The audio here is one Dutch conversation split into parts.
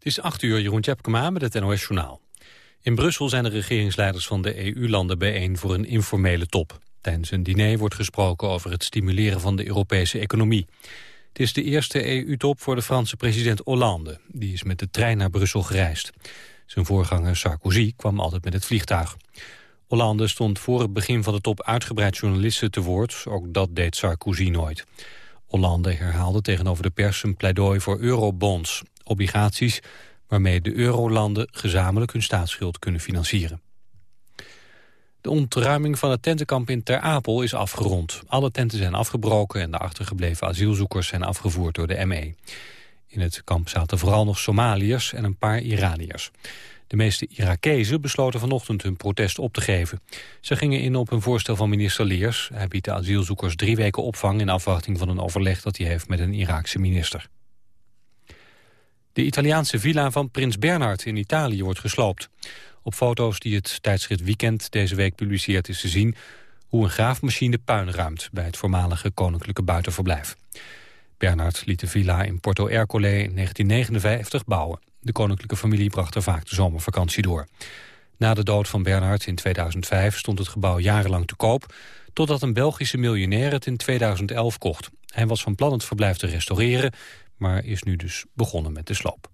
Het is 8 uur, Jeroen Tjepkema met het NOS Journaal. In Brussel zijn de regeringsleiders van de EU-landen bijeen voor een informele top. Tijdens een diner wordt gesproken over het stimuleren van de Europese economie. Het is de eerste EU-top voor de Franse president Hollande. Die is met de trein naar Brussel gereisd. Zijn voorganger Sarkozy kwam altijd met het vliegtuig. Hollande stond voor het begin van de top uitgebreid journalisten te woord. Ook dat deed Sarkozy nooit. Hollande herhaalde tegenover de pers een pleidooi voor eurobonds, obligaties waarmee de eurolanden gezamenlijk hun staatsschuld kunnen financieren. De ontruiming van het tentenkamp in Ter Apel is afgerond. Alle tenten zijn afgebroken en de achtergebleven asielzoekers zijn afgevoerd door de ME. In het kamp zaten vooral nog Somaliërs en een paar Iraniërs. De meeste Irakezen besloten vanochtend hun protest op te geven. Ze gingen in op een voorstel van minister Leers. Hij biedt de asielzoekers drie weken opvang... in afwachting van een overleg dat hij heeft met een Iraakse minister. De Italiaanse villa van prins Bernhard in Italië wordt gesloopt. Op foto's die het tijdschrift Weekend deze week publiceert is te zien... hoe een graafmachine puin ruimt bij het voormalige koninklijke buitenverblijf. Bernhard liet de villa in Porto Ercole in 1959 bouwen. De koninklijke familie bracht er vaak de zomervakantie door. Na de dood van Bernhard in 2005 stond het gebouw jarenlang te koop... totdat een Belgische miljonair het in 2011 kocht. Hij was van plan het verblijf te restaureren... maar is nu dus begonnen met de sloop.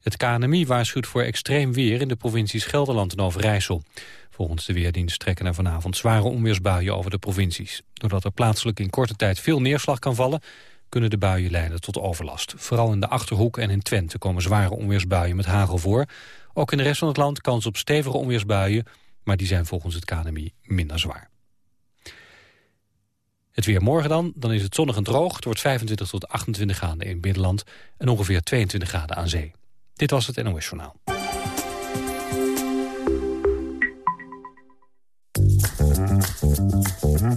Het KNMI waarschuwt voor extreem weer in de provincies Gelderland en Overijssel. Volgens de Weerdienst trekken er vanavond zware onweersbuien over de provincies. Doordat er plaatselijk in korte tijd veel neerslag kan vallen... kunnen de buien leiden tot overlast. Vooral in de Achterhoek en in Twente komen zware onweersbuien met hagel voor. Ook in de rest van het land kans op stevige onweersbuien... maar die zijn volgens het KNMI minder zwaar. Het weer morgen dan, dan is het zonnig en droog. Het wordt 25 tot 28 graden in het binnenland en ongeveer 22 graden aan zee. Dit was het NOS Journaal.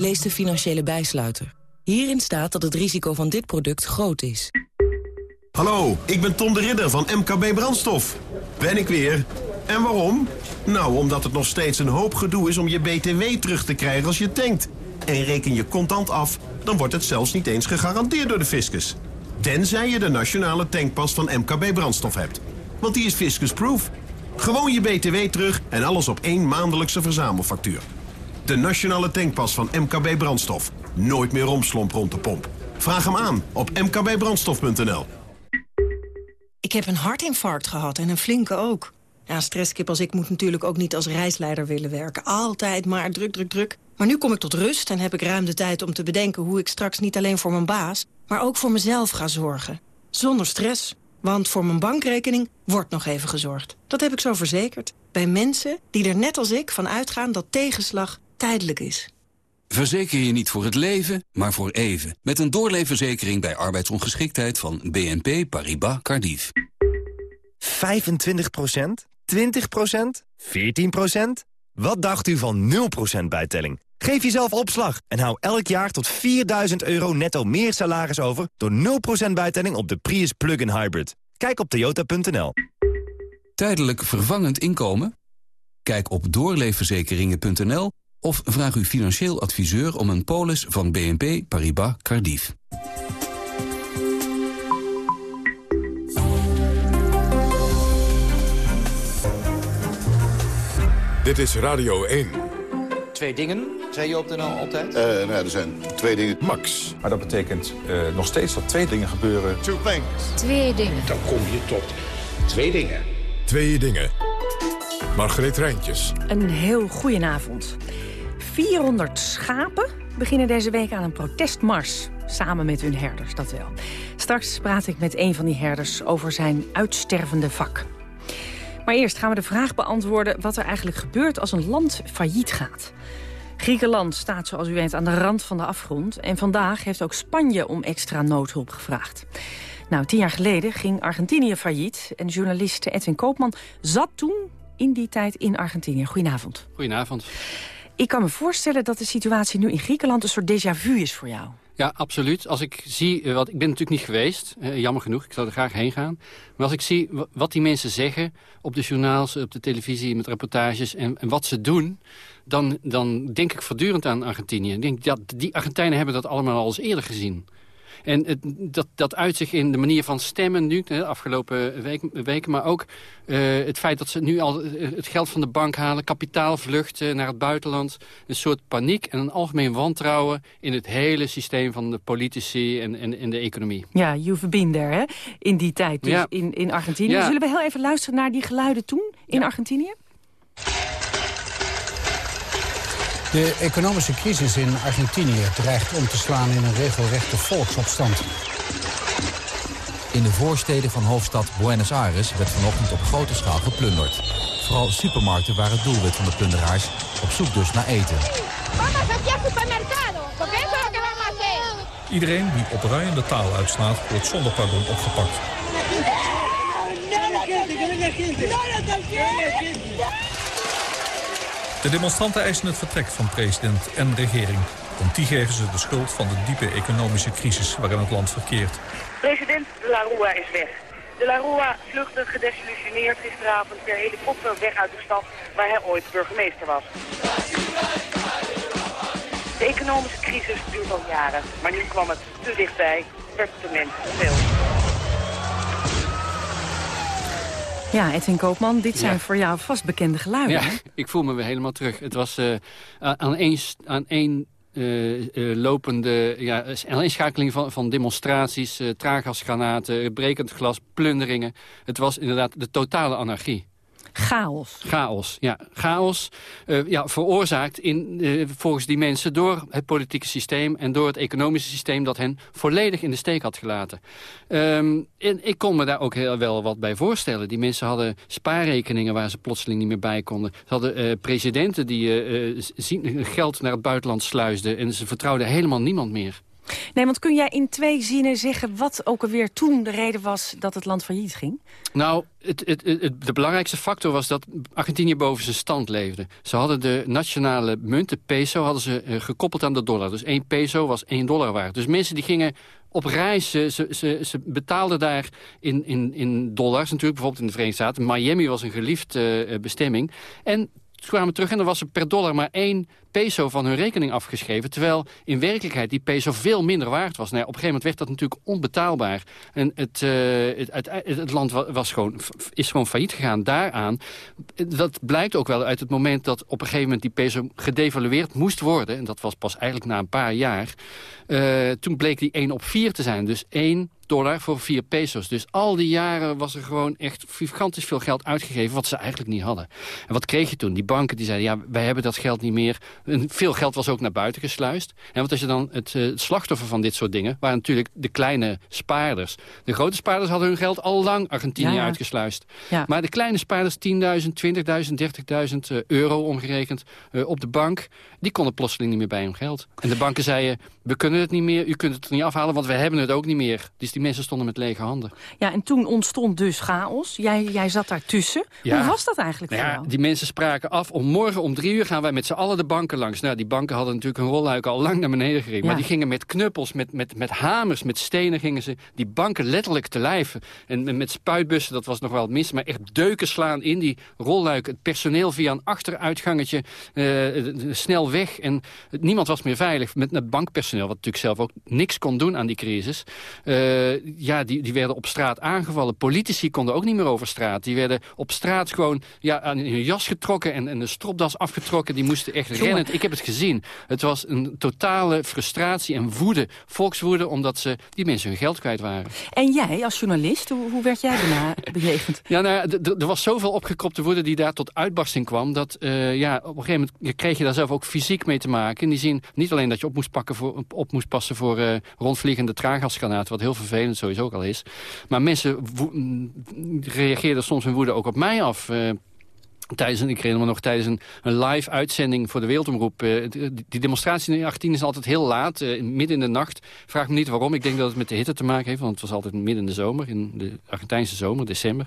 Lees de financiële bijsluiter. Hierin staat dat het risico van dit product groot is. Hallo, ik ben Tom de Ridder van MKB Brandstof. Ben ik weer. En waarom? Nou, omdat het nog steeds een hoop gedoe is om je BTW terug te krijgen als je tankt. En reken je contant af, dan wordt het zelfs niet eens gegarandeerd door de fiscus. Tenzij je de nationale tankpas van MKB Brandstof hebt. Want die is fiscusproof. Gewoon je BTW terug en alles op één maandelijkse verzamelfactuur. De nationale tankpas van MKB Brandstof. Nooit meer romslomp rond de pomp. Vraag hem aan op mkbbrandstof.nl. Ik heb een hartinfarct gehad en een flinke ook. Ja, stresskip als ik moet natuurlijk ook niet als reisleider willen werken. Altijd maar druk, druk, druk. Maar nu kom ik tot rust en heb ik ruim de tijd om te bedenken... hoe ik straks niet alleen voor mijn baas, maar ook voor mezelf ga zorgen. Zonder stress. Want voor mijn bankrekening wordt nog even gezorgd. Dat heb ik zo verzekerd. Bij mensen die er net als ik van uitgaan dat tegenslag tijdelijk is. Verzeker je niet voor het leven, maar voor even. Met een doorleefverzekering bij arbeidsongeschiktheid van BNP Paribas Cardiff. 25% 20% 14% Wat dacht u van 0% bijtelling? Geef jezelf opslag en hou elk jaar tot 4000 euro netto meer salaris over... door 0% bijtelling op de Prius Plug-in Hybrid. Kijk op toyota.nl. Tijdelijk vervangend inkomen? Kijk op doorleefverzekeringen.nl of vraag uw financieel adviseur om een polis van BNP Paribas Cardiff. Dit is Radio 1. Twee dingen, zei je op de NL altijd? Uh, nou, er zijn twee dingen. Max. Maar dat betekent uh, nog steeds dat twee dingen gebeuren. Two things. Twee dingen. Dan kom je tot twee dingen. Twee dingen. Margreet Rijntjes. Een heel goedenavond. 400 schapen beginnen deze week aan een protestmars. Samen met hun herders, dat wel. Straks praat ik met een van die herders over zijn uitstervende vak. Maar eerst gaan we de vraag beantwoorden wat er eigenlijk gebeurt als een land failliet gaat. Griekenland staat, zoals u weet, aan de rand van de afgrond. En vandaag heeft ook Spanje om extra noodhulp gevraagd. Nou, tien jaar geleden ging Argentinië failliet. En journalist Edwin Koopman zat toen in die tijd in Argentinië. Goedenavond. Goedenavond. Ik kan me voorstellen dat de situatie nu in Griekenland een soort déjà vu is voor jou. Ja, absoluut. Als ik zie, eh, wat, ik ben natuurlijk niet geweest, jammer genoeg, ik zou er graag heen gaan. Maar als ik zie wat die mensen zeggen op de journaals, op de televisie, met reportages en, en wat ze doen, dan, dan denk ik voortdurend aan Argentinië. Ik denk, ja, die Argentijnen hebben dat allemaal al eens eerder gezien. En het, dat, dat uit zich in de manier van stemmen nu, de afgelopen week, weken. Maar ook uh, het feit dat ze nu al het geld van de bank halen. Kapitaalvluchten naar het buitenland. Een soort paniek en een algemeen wantrouwen in het hele systeem van de politici en, en, en de economie. Ja, you've been there, hè? In die tijd, dus ja. in, in Argentinië. Ja. Zullen we heel even luisteren naar die geluiden toen in ja. Argentinië? De economische crisis in Argentinië dreigt om te slaan in een regelrechte volksopstand. In de voorsteden van hoofdstad Buenos Aires werd vanochtend op grote schaal geplunderd. Vooral supermarkten waren het doelwit van de plunderaars, op zoek dus naar eten. Iedereen die opruiende taal uitslaat, wordt zonder pardon opgepakt. De demonstranten eisen het vertrek van president en regering. Want die geven ze de schuld van de diepe economische crisis waarin het land verkeert. President de la Rua is weg. De la Rua vluchtte gedesillusioneerd gisteravond per helikopter weg uit de stad waar hij ooit burgemeester was. De economische crisis duurt al jaren, maar nu kwam het te dichtbij, werd te veel. Ja, Edwin Koopman, dit zijn voor jou vast bekende geluiden. Ja, ik voel me weer helemaal terug. Het was uh, aan één, aan één uh, uh, lopende ja, aaneenschakeling van, van demonstraties, uh, traaggasgranaten, brekend glas, plunderingen. Het was inderdaad de totale anarchie. Chaos. Chaos, ja. Chaos uh, ja, veroorzaakt in, uh, volgens die mensen door het politieke systeem... en door het economische systeem dat hen volledig in de steek had gelaten. Um, en ik kon me daar ook heel wel wat bij voorstellen. Die mensen hadden spaarrekeningen waar ze plotseling niet meer bij konden. Ze hadden uh, presidenten die geld naar het buitenland sluisden... en ze vertrouwden helemaal niemand meer. Nee, want kun jij in twee zinnen zeggen wat ook alweer toen de reden was dat het land failliet ging? Nou, het, het, het, de belangrijkste factor was dat Argentinië boven zijn stand leefde. Ze hadden de nationale munt, de peso, hadden ze uh, gekoppeld aan de dollar. Dus één peso was één dollar waard. Dus mensen die gingen op reis, ze, ze, ze betaalden daar in, in, in dollars natuurlijk, bijvoorbeeld in de Verenigde Staten. Miami was een geliefde uh, bestemming. En kwamen terug en er was er per dollar maar één peso van hun rekening afgeschreven. Terwijl in werkelijkheid die peso veel minder waard was. Nou op een gegeven moment werd dat natuurlijk onbetaalbaar. En het, uh, het, het, land was gewoon, is gewoon failliet gegaan daaraan. Dat blijkt ook wel uit het moment dat op een gegeven moment die peso gedevalueerd moest worden. En dat was pas eigenlijk na een paar jaar. Uh, toen bleek die 1 op 4 te zijn. Dus 1 dollar voor 4 pesos. Dus al die jaren was er gewoon echt gigantisch veel geld uitgegeven... wat ze eigenlijk niet hadden. En wat kreeg je toen? Die banken die zeiden, ja, wij hebben dat geld niet meer. En veel geld was ook naar buiten gesluist. En wat is je dan het, uh, slachtoffer van dit soort dingen? Waren natuurlijk de kleine spaarders. De grote spaarders hadden hun geld al lang Argentinië ja, uitgesluist. Ja. Maar de kleine spaarders, 10.000, 20.000, 30.000 euro omgerekend uh, op de bank... die konden plotseling niet meer bij hun geld. En de banken zeiden, we kunnen het niet meer, u kunt het niet afhalen... want we hebben het ook niet meer. Dus die mensen stonden met lege handen. Ja, en toen ontstond dus chaos. Jij, jij zat daartussen. Ja. Hoe was dat eigenlijk nou ja, jou? Die mensen spraken af, om morgen om drie uur gaan wij met z'n allen de banken langs. Nou, die banken hadden natuurlijk hun rolluik al lang naar beneden gereden. Ja. Maar die gingen met knuppels, met, met, met hamers, met stenen... gingen ze die banken letterlijk te lijven. En met spuitbussen, dat was nog wel het mis... maar echt deuken slaan in die rolluik. Het personeel via een achteruitgangetje uh, snel weg. En niemand was meer veilig met het bankpersoneel... wat natuurlijk zelf ook niks kon doen aan die crisis. Uh, ja, die, die werden op straat aangevallen. Politici konden ook niet meer over straat. Die werden op straat gewoon ja, aan hun jas getrokken... en, en de stropdas afgetrokken. Die moesten echt Jongen. rennen. Ik heb het gezien. Het was een totale frustratie en woede. Volkswoede, omdat ze die mensen hun geld kwijt waren. En jij als journalist, hoe, hoe werd jij daarna bejegend? Ja, nou, er was zoveel opgekropte woede die daar tot uitbarsting kwam... dat uh, ja, op een gegeven moment kreeg je daar zelf ook fysiek mee te maken. In die zin, niet alleen dat je op moest, pakken voor, op moest passen voor uh, rondvliegende traaggasgranaten... wat heel vervelend sowieso ook al is. Maar mensen reageerden soms hun woede ook op mij af. Uh, tijdens ik herinner me nog tijdens een, live uitzending voor de Wereldomroep. Uh, die, die, demonstratie in 18 is altijd heel laat, uh, midden in de nacht. Vraag me niet waarom. Ik denk dat het met de hitte te maken heeft, want het was altijd midden in de zomer, in de Argentijnse zomer, december.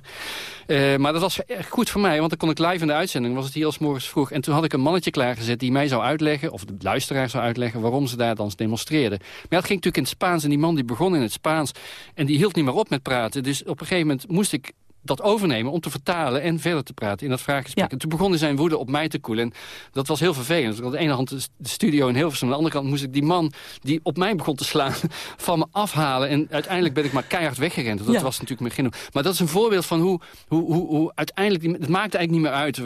Maar dat was echt goed voor mij, want dan kon ik live in de uitzending, was het hier als morgens vroeg. En toen had ik een mannetje klaargezet die mij zou uitleggen, of de luisteraar zou uitleggen, waarom ze daar dan demonstreerden. Maar dat ging natuurlijk in het Spaans en die man die begon in het Spaans en die hield niet meer op met praten. Dus op een gegeven moment moest ik dat overnemen om te vertalen en verder te praten in dat vraaggesprek. En toen begon zijn woede op mij te koelen. En dat was heel vervelend. Ik had aan de ene hand de studio in Hilversum. Aan de andere kant moest ik die man die op mij begon te slaan van me afhalen. En uiteindelijk ben ik maar keihard weggerend. Dat was natuurlijk mijn genoeg. Maar dat is een voorbeeld van hoe, hoe, hoe, hoe uiteindelijk... Het maakte eigenlijk niet meer uit.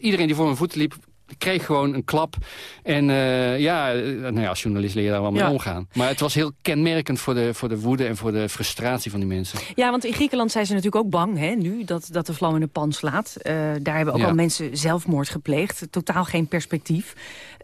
Iedereen die voor mijn voeten liep ik kreeg gewoon een klap. En uh, ja, nou ja, als journalist leer je daar wel mee omgaan. Maar het was heel kenmerkend voor de, voor de woede en voor de frustratie van die mensen. Ja, want in Griekenland zijn ze natuurlijk ook bang hè, nu dat, dat de vlam in de pan slaat. Uh, daar hebben ook ja. al mensen zelfmoord gepleegd. Totaal geen perspectief.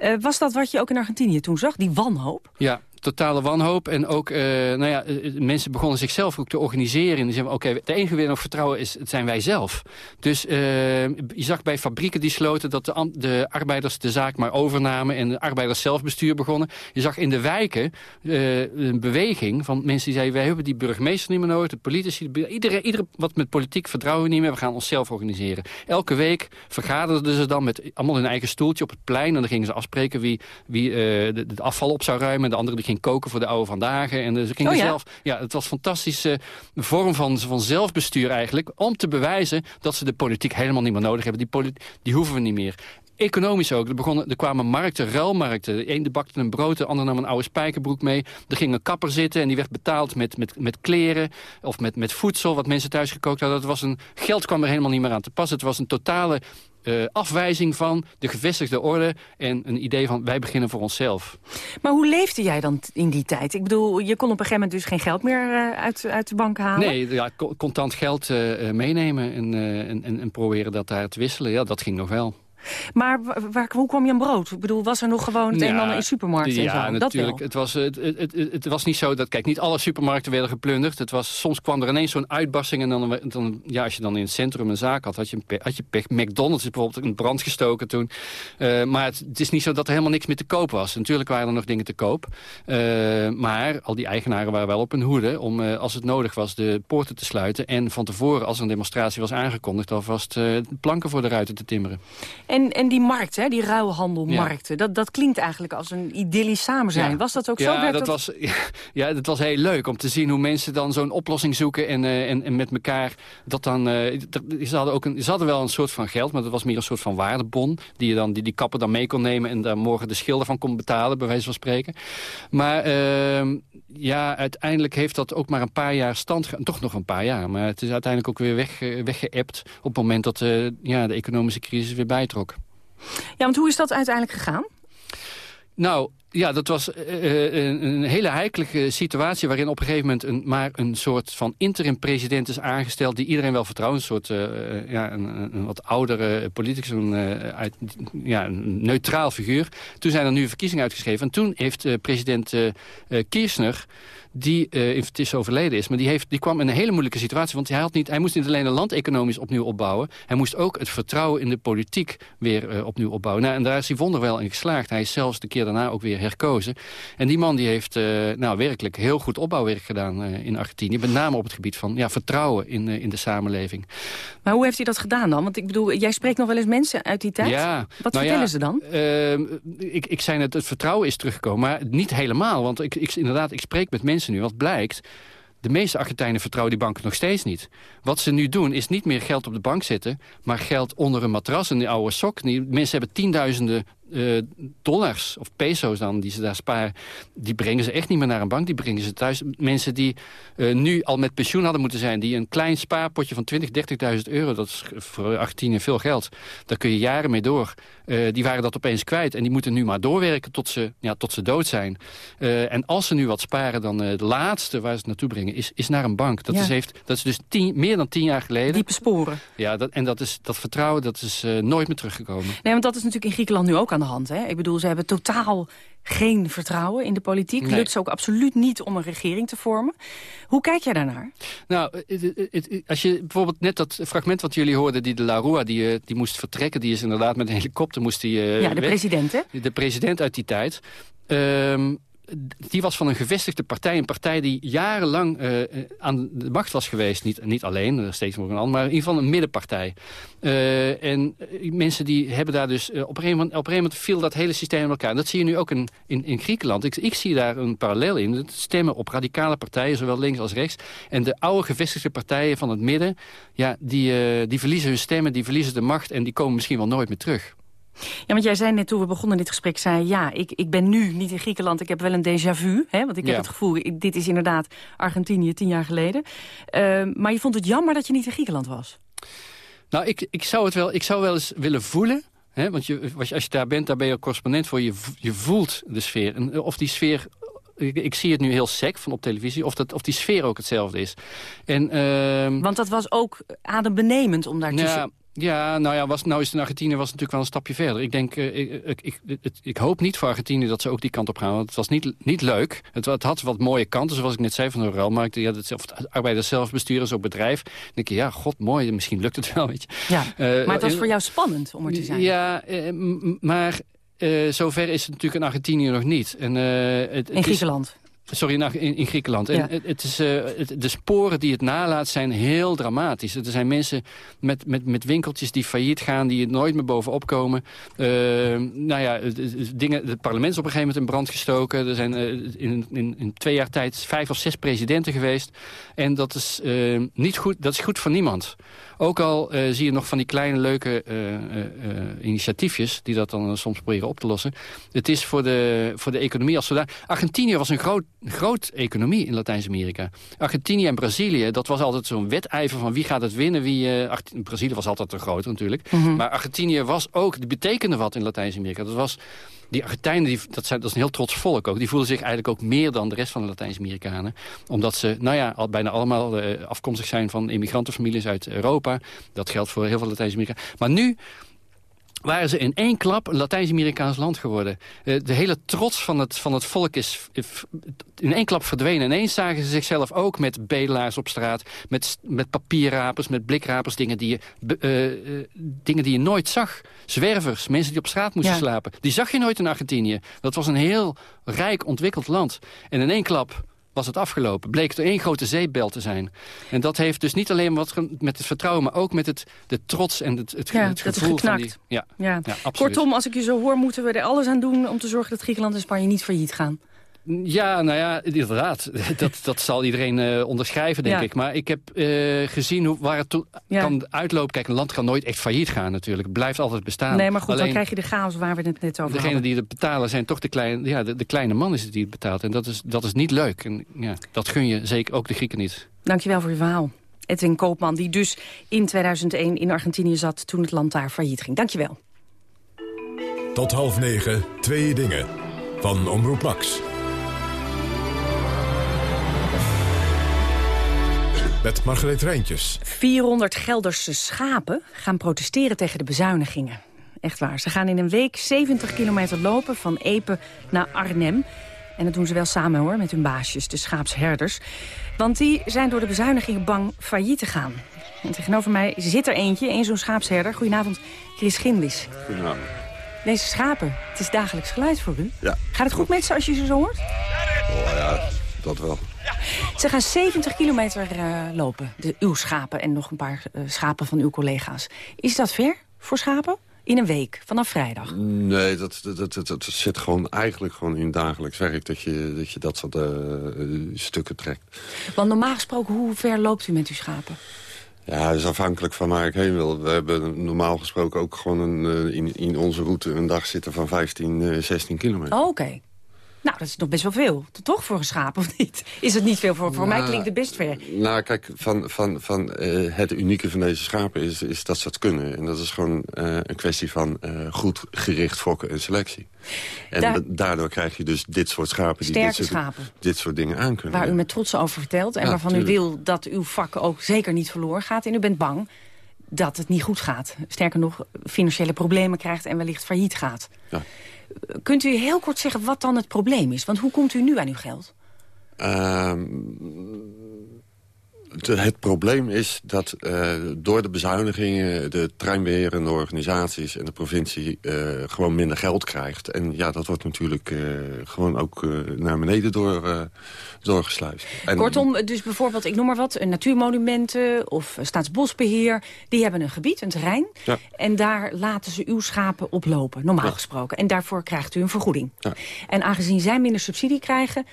Uh, was dat wat je ook in Argentinië toen zag, die wanhoop? Ja, totale wanhoop. En ook, uh, nou ja, mensen begonnen zichzelf ook te organiseren. En die zeiden, oké, de enige weer nog vertrouwen is, het zijn wij zelf. Dus je zag bij fabrieken die sloten dat de, de, arbeiders de zaak maar overnamen... en de arbeiders zelfbestuur begonnen. Je zag in de wijken een beweging van mensen die zeiden... wij hebben die burgemeester niet meer nodig, de politici... Iedereen, iedereen wat met politiek vertrouwen we niet meer, we gaan onszelf organiseren. Elke week vergaderden ze dan met allemaal hun eigen stoeltje op het plein... en dan gingen ze afspreken wie, wie de afval op zou ruimen... en de andere die ging koken voor de oude vandaag. En ze gingen oh, ja? zelf. Ja, het was een fantastische vorm van, van zelfbestuur eigenlijk. Om te bewijzen dat ze de politiek helemaal niet meer nodig hebben. Die, die hoeven we niet meer. Economisch ook. Er, begonnen, er kwamen markten, ruilmarkten. De een bakte een brood, de ander nam een oude spijkerbroek mee. Er ging een kapper zitten en die werd betaald met, met, met kleren... of met, met voedsel, wat mensen thuis gekookt hadden. Dat was een, geld kwam er helemaal niet meer aan te pas. Het was een totale uh, afwijzing van de gevestigde orde... en een idee van wij beginnen voor onszelf. Maar hoe leefde jij dan in die tijd? Ik bedoel, je kon op een gegeven moment dus geen geld meer uh, uit, uit de bank halen? Nee, ja, contant geld uh, meenemen en, en, en proberen dat daar te wisselen. Ja, dat ging nog wel. Maar waar, hoe kwam je aan brood? Ik bedoel, was er nog gewoon het ja, een en ander in supermarkten ja, en zo? natuurlijk. Het was, het, het, het, was niet zo dat, kijk, niet alle supermarkten werden geplunderd. Het was, soms kwam er ineens zo'n uitbarsting en dan, dan, ja, als je dan in het centrum een zaak had, had je, had je pech. McDonald's is bijvoorbeeld een brand gestoken toen. Uh, maar het, het, is niet zo dat er helemaal niks meer te koop was. Natuurlijk waren er nog dingen te koop. Uh, maar al die eigenaren waren wel op hun hoede om, uh, als het nodig was, de poorten te sluiten. En van tevoren, als er een demonstratie was aangekondigd, alvast planken voor de ruiten te timmeren. En, en die markt, hè, die ruilhandelmarkten, ja. dat, dat klinkt eigenlijk als een idyllisch samen zijn. Ja. Was dat ook ja, zo? Dat, dat Was, ja, dat was heel leuk om te zien hoe mensen dan zo'n oplossing zoeken en, uh, en, en met elkaar dat dan... Uh, ze, hadden ook een, ze hadden wel een soort van geld, maar dat was meer een soort van waardebon. Die, je dan, die die kapper dan mee kon nemen en daar morgen de schilder van kon betalen, bij wijze van spreken. Maar uh, ja, uiteindelijk heeft dat ook maar een paar jaar stand... Toch nog een paar jaar, maar het is uiteindelijk ook weer weg, weggeëpt... op het moment dat uh, ja, de economische crisis weer bijtrok. Ja, want hoe is dat uiteindelijk gegaan? Nou, ja, dat was uh, een, een, hele heikele situatie... waarin op een gegeven moment een, maar een soort van interim-president is aangesteld... die iedereen wel vertrouwt. Een soort uh, ja, een, een, wat oudere politicus, een, uit, ja, een neutraal figuur. Toen zijn er nu verkiezingen uitgeschreven. En toen heeft president Kirchner die uh, het is overleden is. Maar die, heeft, die kwam in een hele moeilijke situatie. Want hij, had niet, hij moest niet alleen een land economisch opnieuw opbouwen. Hij moest ook het vertrouwen in de politiek weer opnieuw opbouwen. Nou, en daar is hij wonderwel in geslaagd. Hij is zelfs de keer daarna ook weer herkozen. En die man die heeft uh, nou, werkelijk heel goed opbouwwerk gedaan in Argentinië. Met name op het gebied van ja, vertrouwen in, in de samenleving. Maar hoe heeft hij dat gedaan dan? Want ik bedoel, jij spreekt nog wel eens mensen uit die tijd. Ja, Wat nou vertellen ja, ze dan? ik, ik zei net, het vertrouwen is teruggekomen. Maar niet helemaal. Want ik, ik, inderdaad, ik spreek met mensen nu. Wat blijkt, de meeste Argentijnen vertrouwen die banken nog steeds niet. Wat ze nu doen is niet meer geld op de bank zetten... maar geld onder een matras, een oude sok. Die, mensen hebben tienduizenden uh, dollars of peso's dan die ze daar sparen... die brengen ze echt niet meer naar een bank, die brengen ze thuis. Mensen die uh, nu al met pensioen hadden moeten zijn... die een klein spaarpotje van 20, 30.000 euro... dat is voor Argentinië veel geld, daar kun je jaren mee door... Uh, die waren dat opeens kwijt en die moeten nu maar doorwerken tot ze, ja, tot ze dood zijn. en als ze nu wat sparen, dan de laatste waar ze het naartoe brengen... is, is naar een bank. Dat, Ja. is, heeft, dat is dus tien, meer dan tien jaar geleden. Diepe sporen. Ja, dat, en dat, is, dat vertrouwen dat is nooit meer teruggekomen. Nee, want dat is natuurlijk in Griekenland nu ook aan aan de hand. Hè? Ik bedoel, ze hebben totaal geen vertrouwen in de politiek. Nee. Lukt ze ook absoluut niet om een regering te vormen. Hoe kijk jij daarnaar? Nou, als je bijvoorbeeld net dat fragment wat jullie hoorden... die de La Rua, die, eh, die moest vertrekken... die is inderdaad met een helikopter moest die, eh, ja, de weg. president, hè? De president uit die tijd. Ehm, die was van een gevestigde partij. Een partij die jarenlang eh, eh, aan de macht was geweest. Niet, niet alleen, er is steeds nog een ander, maar in ieder geval een middenpartij. Eh, en eh, mensen die hebben daar dus... eh, op, een moment, op een moment viel dat hele systeem in elkaar. En dat zie je nu ook in, in, Griekenland. Ik, ik zie daar een parallel in. Het stemmen op radicale partijen, zowel links als rechts. En de oude gevestigde partijen van het midden... Ja, die, eh, die verliezen hun stemmen, die verliezen de macht... en die komen misschien wel nooit meer terug. Ja, want jij zei net toen we begonnen dit gesprek, zei ja, ik, ik ben nu niet in Griekenland, ik heb wel een déjà vu. Hè, want ik heb Ja. het gevoel, ik- dit is inderdaad Argentinië tien jaar geleden. Eh, maar je vond het jammer dat je niet in Griekenland was. Nou, ik, ik, zou het wel, ik zou wel eens willen voelen... Hè, want je, als je als je daar bent, daar ben je ook correspondent voor. Je, je voelt de sfeer. En eh, of die sfeer... Ik, ik zie het nu heel sec van op televisie. Of, dat, of die sfeer ook hetzelfde is. En, ehm, Want dat was ook adembenemend om daar tussen... ja, ja, nou ja, was, nou is in Argentinië was natuurlijk wel een stapje verder. Ik denk, eh, ik, ik, ik, het- ik hoop niet voor Argentinië dat ze ook die kant op gaan. Want het was niet, niet leuk. Het, het had wat mooie kanten, zoals ik net zei van de ruilmarkt. Ja, het, of het arbeiders zelfbestuur is ook bedrijf. Dan denk je, ja, god, mooi, misschien lukt het wel, weet je. Ja, Eh, maar het was in- voor jou spannend om er te zijn. Ja, eh, maar eh, zover is het natuurlijk in Argentinië nog niet. En, eh, het, In Griekenland. Sorry, in, in, in Griekenland. Ja. En het, het is, eh, het- de sporen die het nalaat zijn heel dramatisch. Er zijn mensen met, met, met winkeltjes die failliet gaan... die er nooit meer bovenop komen. Eh, nou ja, het- dingen, het parlement is op een gegeven moment in brand gestoken. Er zijn eh, in, in, in twee jaar tijd vijf of zes presidenten geweest. En dat is, niet goed, dat is goed voor niemand. Ook al eh, zie je nog van die kleine leuke eh, eh, initiatiefjes... die dat dan soms proberen op te lossen. Het is voor de, voor de economie als zodanig... Argentinië was een groot, groot economie in Latijns-Amerika. Argentinië en Brazilië, dat was altijd zo'n wedijver van wie gaat het winnen. Wie, Brazilië was altijd te groot natuurlijk. Mhm. Maar Argentinië was ook, die betekende wat in Latijns-Amerika. Dat was... Die Argentijnen, die, dat, zijn, dat is een heel trots volk ook. Die voelen zich eigenlijk ook meer dan de rest van de Latijns-Amerikanen. Omdat ze, nou ja, al, bijna allemaal eh, afkomstig zijn van immigrantenfamilies uit Europa. Dat geldt voor heel veel Latijns-Amerika. Maar nu waren ze in één klap een Latijns-Amerikaans land geworden. Eh, de hele trots van het, van het volk is in één klap verdwenen. Ineens zagen ze zichzelf ook met bedelaars op straat... met, met papierrapers, met blikrapers, dingen die, je, eh, eh, dingen die je nooit zag. Zwervers, mensen die op straat moesten Ja. slapen. Die zag je nooit in Argentinië. Dat was een heel rijk ontwikkeld land. En in één klap was het afgelopen. Bleek het één grote zeepbel te zijn. En dat heeft dus niet alleen wat met het vertrouwen... maar ook met het, de trots en het, het, Ja, het dat is gevoel van die... Ja, Ja. ja. Kortom, als ik je zo hoor, moeten we er alles aan doen... om te zorgen dat Griekenland en Spanje niet failliet gaan. Ja, nou ja, inderdaad. Dat, dat zal iedereen eh, onderschrijven, denk Ja. ik. Maar ik heb eh, gezien hoe, waar het toe Ja. kan uitlopen. Kijk, een land kan nooit echt failliet gaan natuurlijk. Het blijft altijd bestaan. nee, maar goed, dan Alleen, krijg je de chaos waar we het net over Degene hadden. die het betalen zijn toch de kleine, ja, de, de kleine man is het die het betaalt. En dat is, dat is niet leuk. En ja, dat gun je zeker ook de Grieken niet. Dankjewel voor je verhaal. Edwin Koopman, die dus in 2001 in Argentinië zat... toen het land daar failliet ging. Dankjewel. Tot half negen, twee dingen. Van Omroep Max. Met Margreet Rijntjes. 400 Gelderse schapen gaan protesteren tegen de bezuinigingen. Echt waar. Ze gaan in een week 70 kilometer lopen van Epe naar Arnhem. En dat doen ze wel samen hoor, met hun baasjes, de schaapsherders. Want die zijn door de bezuinigingen bang failliet te gaan. En tegenover mij zit er eentje, een zo'n schaapsherder. Goedenavond, Chris Ginwis. Goedenavond. Deze schapen, het is dagelijks geluid voor u. Ja. Gaat het goed met ze als je ze zo hoort? Oh ja, dat wel. Ze gaan 70 kilometer eh, lopen, de, uw schapen en nog een paar eh, schapen van uw collega's. Is dat ver voor schapen? In een week, vanaf vrijdag? Nee, dat, dat, dat, zit gewoon eigenlijk gewoon in dagelijks werk... dat je dat, je dat soort eh, stukken trekt. Want normaal gesproken, hoe ver loopt u met uw schapen? Ja, dat is afhankelijk van waar ik heen wil. We hebben normaal gesproken ook gewoon een, in, in onze route... een dag zitten van 15, eh, 16 kilometer. Oh, Oké. Nou, dat is nog best wel veel. Toch voor een schaap, of niet? Is het niet veel? Voor, voor mij Nou, klinkt het best ver. Nou, kijk, van, van, van, eh, het unieke van deze schapen is, is dat ze het kunnen. En dat is gewoon eh, een kwestie van eh, goed gericht fokken en selectie. En Daar- da- daardoor krijg je dus dit soort schapen... die dit soort, schapen. dit soort dingen aan kunnen. Waar u met trots over vertelt. En Ja, waarvan tuurlijk. u wil dat uw vak ook zeker niet verloren gaat. En u bent bang dat het niet goed gaat. Sterker nog, financiële problemen krijgt en wellicht failliet gaat. Ja. Kunt u heel kort zeggen wat dan het probleem is? Want hoe komt u nu aan uw geld? Ehm, het probleem is dat eh, door de bezuinigingen... de treinbeherende organisaties en de provincie eh, gewoon minder geld krijgt. En ja, dat wordt natuurlijk eh, gewoon ook naar beneden door, doorgesluist. En- Kortom, dus bijvoorbeeld, ik noem maar wat, natuurmonumenten of staatsbosbeheer... die hebben een gebied, een terrein, Ja. en daar laten ze uw schapen oplopen, normaal Ja. gesproken. En daarvoor krijgt u een vergoeding. Ja. En aangezien zij minder subsidie krijgen,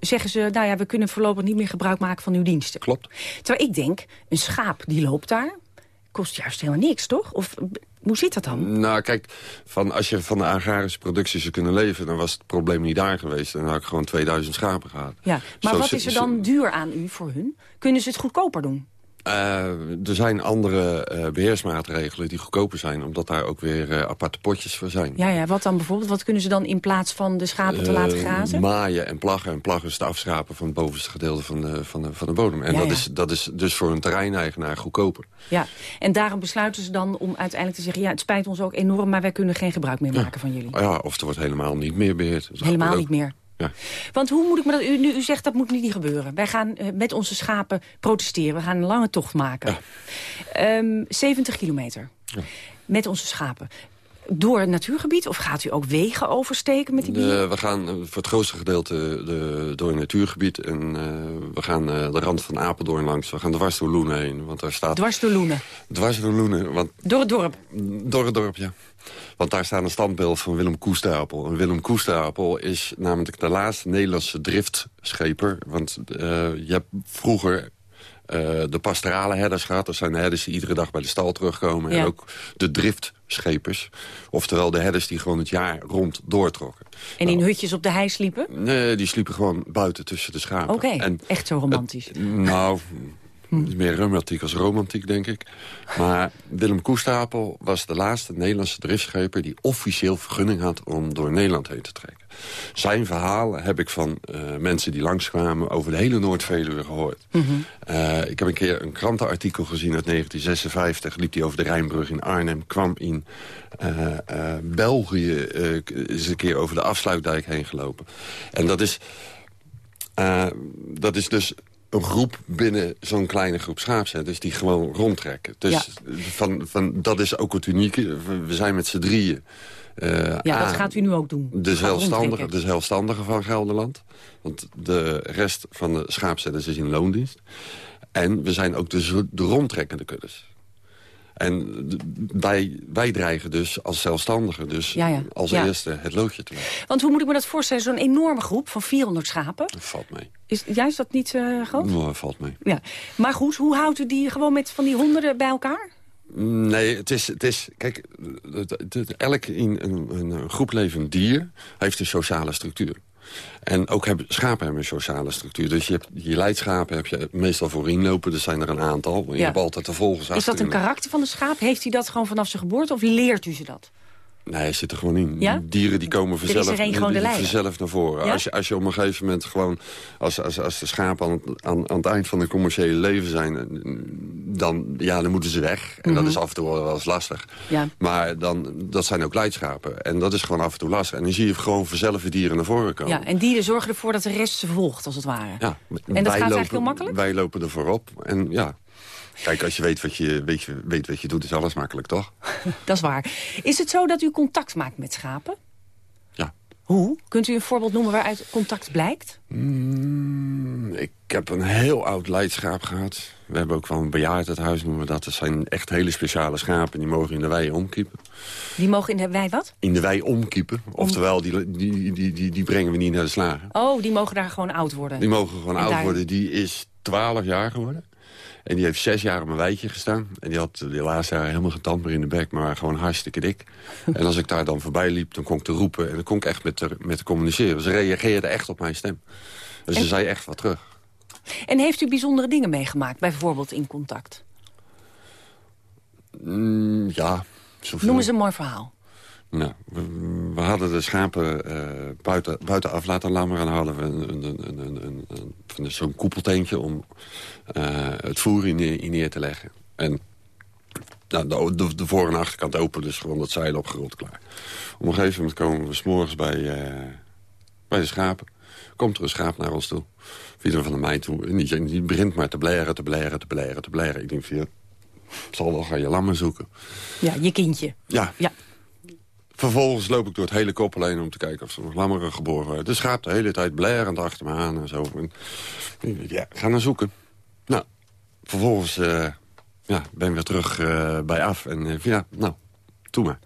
zeggen ze... nou ja, we kunnen voorlopig niet meer gebruik maken van uw diensten. Klopt. Terwijl ik denk, een schaap die loopt daar, kost juist helemaal niks, toch? Of hoe zit dat dan? Nou, kijk, van, als je van de agrarische productie zou kunnen leven... dan was het probleem niet daar geweest. Dan had ik gewoon 2000 schapen gehad. Ja, maar Zo wat is er dan duur aan u voor hun? Kunnen ze het goedkoper doen? Eh, er zijn andere eh, beheersmaatregelen die goedkoper zijn... omdat daar ook weer eh, aparte potjes voor zijn. Ja, ja, wat dan bijvoorbeeld? Wat kunnen ze dan in plaats van de schapen te laten grazen? maaien en plaggen. En plaggen is het afschrapen van het bovenste gedeelte van de, van de, van de bodem. En Ja, dat, ja. Is, dat is dus voor een terreineigenaar goedkoper. Ja, en daarom besluiten ze dan om uiteindelijk te zeggen... ja, het spijt ons ook enorm, maar wij kunnen geen gebruik meer maken van jullie. Ja, of er wordt helemaal niet meer beheerd. Helemaal niet meer. Ja. Want hoe moet ik me dat... U, nu, u zegt dat moet niet gebeuren. Wij gaan eh, met onze schapen protesteren. We gaan een lange tocht maken. Ehm, 70 kilometer. Met onze schapen. Door het natuurgebied? Of gaat u ook wegen oversteken met die dieren? we gaan eh, voor het grootste gedeelte de, door het natuurgebied. En eh, we gaan eh, de rand van Apeldoorn langs. We gaan dwars door Loenen heen. Want daar staat... Dwars door Loenen. Dwars door Loenen. Want, Door het dorp. door het dorp, ja. Want daar staat een standbeeld van Willem Koestapel. En Willem Koestapel is namelijk de laatste Nederlandse driftscheper. Want eh, je hebt vroeger eh, de pastorale herders gehad. Dat zijn de herders die iedere dag bij de stal terugkomen. Ja. En ook de driftschepers. Oftewel de herders die gewoon het jaar rond doortrokken. En in hutjes op de hei sliepen? Nee, die sliepen gewoon buiten tussen de schapen. Oké, echt zo romantisch. nou, het is meer romantiek als romantiek, denk ik. Maar Willem Koestapel was de laatste Nederlandse driftscheper... die officieel vergunning had om door Nederland heen te trekken. Zijn verhaal heb ik van eh, mensen die langskwamen... over de hele Noord-Veluwe gehoord. Eh, ik heb een keer een krantenartikel gezien uit 1956. Liep hij over de Rijnbrug in Arnhem. Kwam in eh, België is een keer over de afsluitdijk heen gelopen. En dat is... Dat is dus een groep binnen zo'n kleine groep schaapshetters die gewoon rondtrekken. Dus van, van, dat is ook het unieke. We- zijn met z'n drieën. Eh, Ja, dat gaat u nu ook doen. De zelfstandige, de zelfstandige van Gelderland. Want de rest van de schaapzetters is in loondienst. En we zijn ook de, de rondtrekkende kuddes. En wij, wij dreigen dus als zelfstandigen dus Ja, ja. als Ja. eerste het loodje te leggen. Want hoe moet ik me dat voorstellen? Zo'n enorme groep van 400 schapen. Dat valt mee. Is, ja, is dat niet eh, groot? Nou, dat valt mee. Ja. Maar goed, hoe houdt u die gewoon met van die honderden bij elkaar? Nee, het is, het is kijk, elk in een, een, een groep levend dier heeft een sociale structuur. En ook hebben, schapen hebben een sociale structuur. Dus je, hebt, je leidschapen heb je meestal voorin lopen. Er zijn er een aantal. Je Ja. hebt altijd de volgers Is dat een karakter van de schaap? Heeft u dat gewoon vanaf zijn geboorte of leert u ze dat? Nee, hij zit er gewoon in. Ja? Dieren die komen is vanzelf, er één gewoon de die- leider. vanzelf naar voren. Ja? Als, je, als je op een gegeven moment gewoon... Als, als, als de schapen aan, het- aan, aan het eind van hun commerciële leven zijn... dan, ja, dan moeten ze weg. En dat Mhm. is af en toe wel eens lastig. Ja. Maar dan, dat zijn ook leidschapen. En dat is gewoon af en toe lastig. En dan zie je gewoon vanzelf de dieren naar voren komen. Ja, en dieren zorgen ervoor dat de rest ze volgt, als het ware. Ja, En dat gaat eigenlijk heel makkelijk? Wij lopen er voorop. En ja, kijk, als je weet wat je, weet, je, weet wat je doet, is alles makkelijk, toch? Dat is waar. Is het zo dat u contact maakt met schapen? Ja. Hoe? Kunt u een voorbeeld noemen waaruit contact blijkt? Mm, ik heb een heel oud leidschaap gehad. We hebben ook wel een bejaardenhuis, noemen we dat. Dat zijn echt hele speciale schapen. Die mogen in de wei omkiepen. Die mogen in de wij wat? In de wei omkiepen. Oftewel, die, die, die, die, die brengen we niet naar de slager. Oh, die mogen daar gewoon oud worden. Die mogen gewoon En oud daar- worden. Die is 12 jaar geworden. En die heeft zes jaar op mijn weitje gestaan. En die had de laatste jaar helemaal geen tand meer in de bek, maar gewoon hartstikke dik. en als ik daar dan voorbij liep, dan kon ik te roepen. En dan kon ik echt met te, met te communiceren. Ze reageerden echt op mijn stem. Dus ze En- zei echt wat terug. En heeft u bijzondere dingen meegemaakt, bijvoorbeeld in contact? Mm, ja, zoveel. Noem eens een mooi verhaal. Nou, we, we hadden de schapen eh, buiten, buitenaf laten lammeren. En hadden we een, een, een, een, zo'n koepelteentje om eh, het voer in, in neer te leggen. En nou, de, de, de voor- en achterkant open, dus gewoon dat zeil opgerold klaar. Op een gegeven moment komen we s'morgens bij, eh, bij de schapen. Komt er een schaap naar ons toe. Ieder van de mij toe. En die, die begint maar te blaren, te blaren, te blaren, te blaren. Ik denk van, ja, zal wel gaan je lammen zoeken. Ja, je kindje. Ja. Ja. Vervolgens loop ik door het hele koppel heen om te kijken of er nog lammeren geboren worden. De schaap de hele tijd blerend achter me aan en zo. En, ja, ga naar zoeken. Nou, vervolgens eh, ja, ben ik weer terug eh, bij af. En eh, ja, nou, doe maar.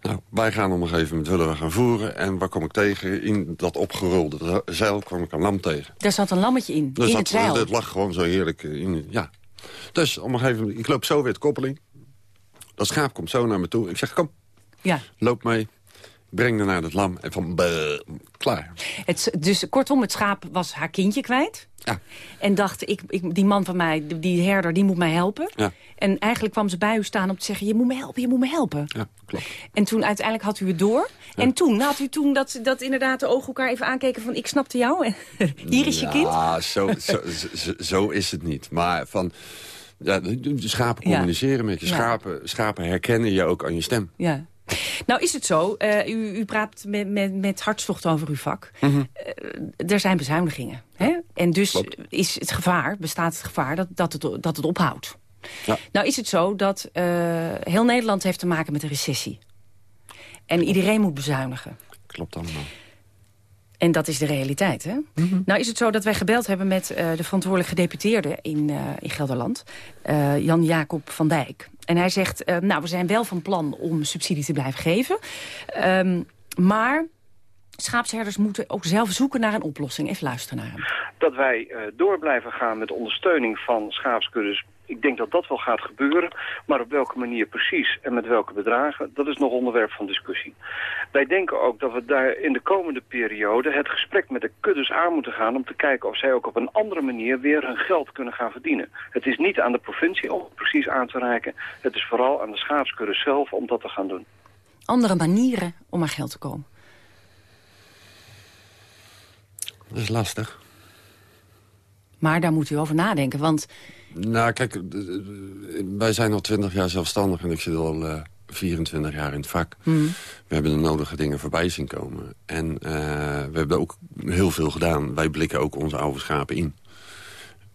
Nou, wij gaan op een gegeven moment willen we gaan voeren. En waar kom ik tegen? In dat opgerolde zeil kwam ik een lam tegen. Daar zat een lammetje in, Dus in dat, het zeil. dat lag gewoon zo heerlijk in. Ja. Dus op een gegeven moment, ik loop zo weer de koppeling. Dat schaap komt zo naar me toe. Ik zeg, kom, Ja. loop mee. Breng haar naar het lam. En van, bleh, klaar. Het, dus kortom, het schaap was haar kindje kwijt. Ja. En dacht, ik, ik, die man van mij, die- herder, die moet mij helpen. Ja. En eigenlijk kwam ze bij u staan om te zeggen... je moet me helpen, je moet me helpen. Ja, klopt. En toen uiteindelijk had u het door. En toen had u toen dat, dat inderdaad de ogen elkaar even aankeken van... ik snapte jou, en hier is je kind. Ja, zo, zo, zo, zo is het niet. Maar van... Ja, de schapen Ja. communiceren met je. Schapen, schapen herkennen je ook aan je stem. Ja. Nou is het zo, eh, u, u praat met, met, met hartstocht over uw vak. Mhm. Eh, er zijn bezuinigingen. Hè? En dus is het gevaar, bestaat het gevaar dat, dat, het, dat het ophoudt. Ja. Nou is het zo dat eh, heel Nederland heeft te maken met een recessie. En iedereen moet bezuinigen. Klopt allemaal. En dat is de realiteit, hè? Nou is het zo dat wij gebeld hebben met de verantwoordelijke gedeputeerde in, in Gelderland. Jan-Jacob van Dijk. En hij zegt, eh, nou, we zijn wel van plan om subsidie te blijven geven. Ehm, maar schaapsherders moeten ook zelf zoeken naar een oplossing. Even luisteren naar hem. dat wij eh, door blijven gaan met ondersteuning van schaapskuddes. Ik denk dat dat wel gaat gebeuren, maar op welke manier precies en met welke bedragen, dat is nog onderwerp van discussie. Wij denken ook dat we daar in de komende periode het gesprek met de kuddes aan moeten gaan om te kijken of zij ook op een andere manier weer hun geld kunnen gaan verdienen. Het is niet aan de provincie om het precies aan te reiken, het is vooral aan de schaapskuddes zelf om dat te gaan doen. Andere manieren om aan geld te komen. Dat is lastig. Maar daar moet u over nadenken, want Nou, kijk, eh, eh, wij zijn al twintig jaar zelfstandig en ik zit al eh 24 jaar in het vak. Hmm. We hebben de nodige dingen voorbij zien komen. En we hebben ook heel veel gedaan. Wij blikken ook onze oude schapen in.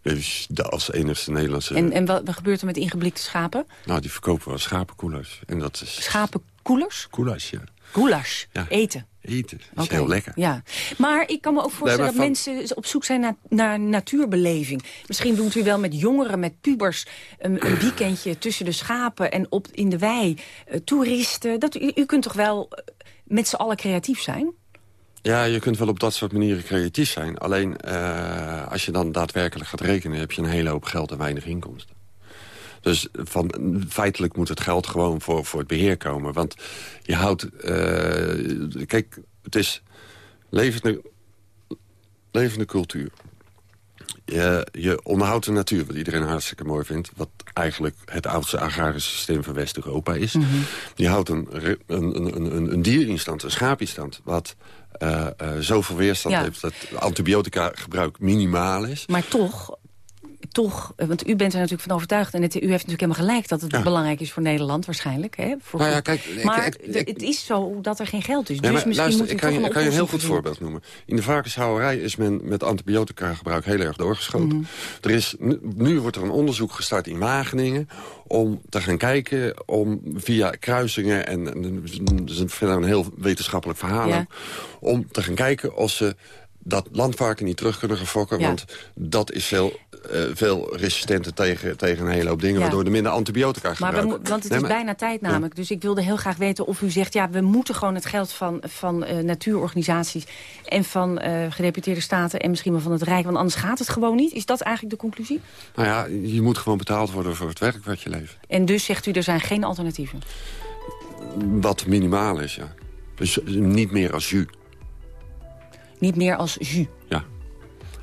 Dus de- als enigste Nederlandse... En, en wat, wat gebeurt er met ingeblikte schapen? Nou, die verkopen we als schapenkoelers. En dat is... Schapenkoelers? Koelers, ja. Goulash, Ja. eten. Eten. Dat is heel lekker. Ja. Maar ik kan me ook voorstellen dat mensen op zoek zijn naar, naar natuurbeleving. Misschien doet u wel met jongeren, met pubers... een, een weekendje tussen de schapen en op, in de wei. eh, toeristen. Dat, u, u kunt toch wel eh, met z'n allen creatief zijn? Ja, je kunt wel op dat soort manieren creatief zijn. Alleen eh, als je dan daadwerkelijk gaat rekenen... heb je een hele hoop geld en weinig inkomsten. Dus van, feitelijk moet het geld gewoon voor, voor het beheer komen. Want je houdt... eh, kijk, het is levende, levende cultuur. Je, je onderhoudt de natuur, wat iedereen hartstikke mooi vindt. Wat eigenlijk het oudste agrarische systeem van West-Europa is. Je houdt een, een, een, een, een dier in stand, een schaap in stand... wat eh, eh, zoveel weerstand Ja. heeft dat antibiotica gebruik minimaal is. Maar toch, toch eh, want u bent er natuurlijk van overtuigd... en het, u heeft natuurlijk helemaal gelijk dat het belangrijk is voor Nederland waarschijnlijk. Hè? Voor Nou ja, kijk, ik- maar ik- het is zo dat er geen geld is. Dus misschien luister, moet ik kan, je, kan je een heel goed voorbeeld noemen. In de varkenshouderij is men met antibiotica gebruik heel erg doorgeschoten. Mhm. er is, nu, nu wordt er een onderzoek gestart in Wageningen... om te gaan kijken om via kruisingen... en, en dat is een- heel wetenschappelijk verhaal Ja. om te gaan kijken of ze dat landvarken niet terug kunnen gaan fokken. Ja. Want dat is veel, eh, veel resistenter tegen, tegen een hele hoop dingen... Ja. waardoor er minder antibiotica Maar we, want het Nee, is maar- bijna tijd namelijk. Dus ik wilde heel graag weten of u zegt... ja, we moeten gewoon het geld van, van eh, natuurorganisaties... en van eh, gedeputeerde staten en misschien wel van het Rijk... want anders gaat het gewoon niet. Is dat eigenlijk de conclusie? Nou ja, je moet gewoon betaald worden voor het werk wat je levert. En dus zegt u, er zijn geen alternatieven. Wat minimaal is, ja. Dus niet meer als jus. Niet meer als jus. Ja.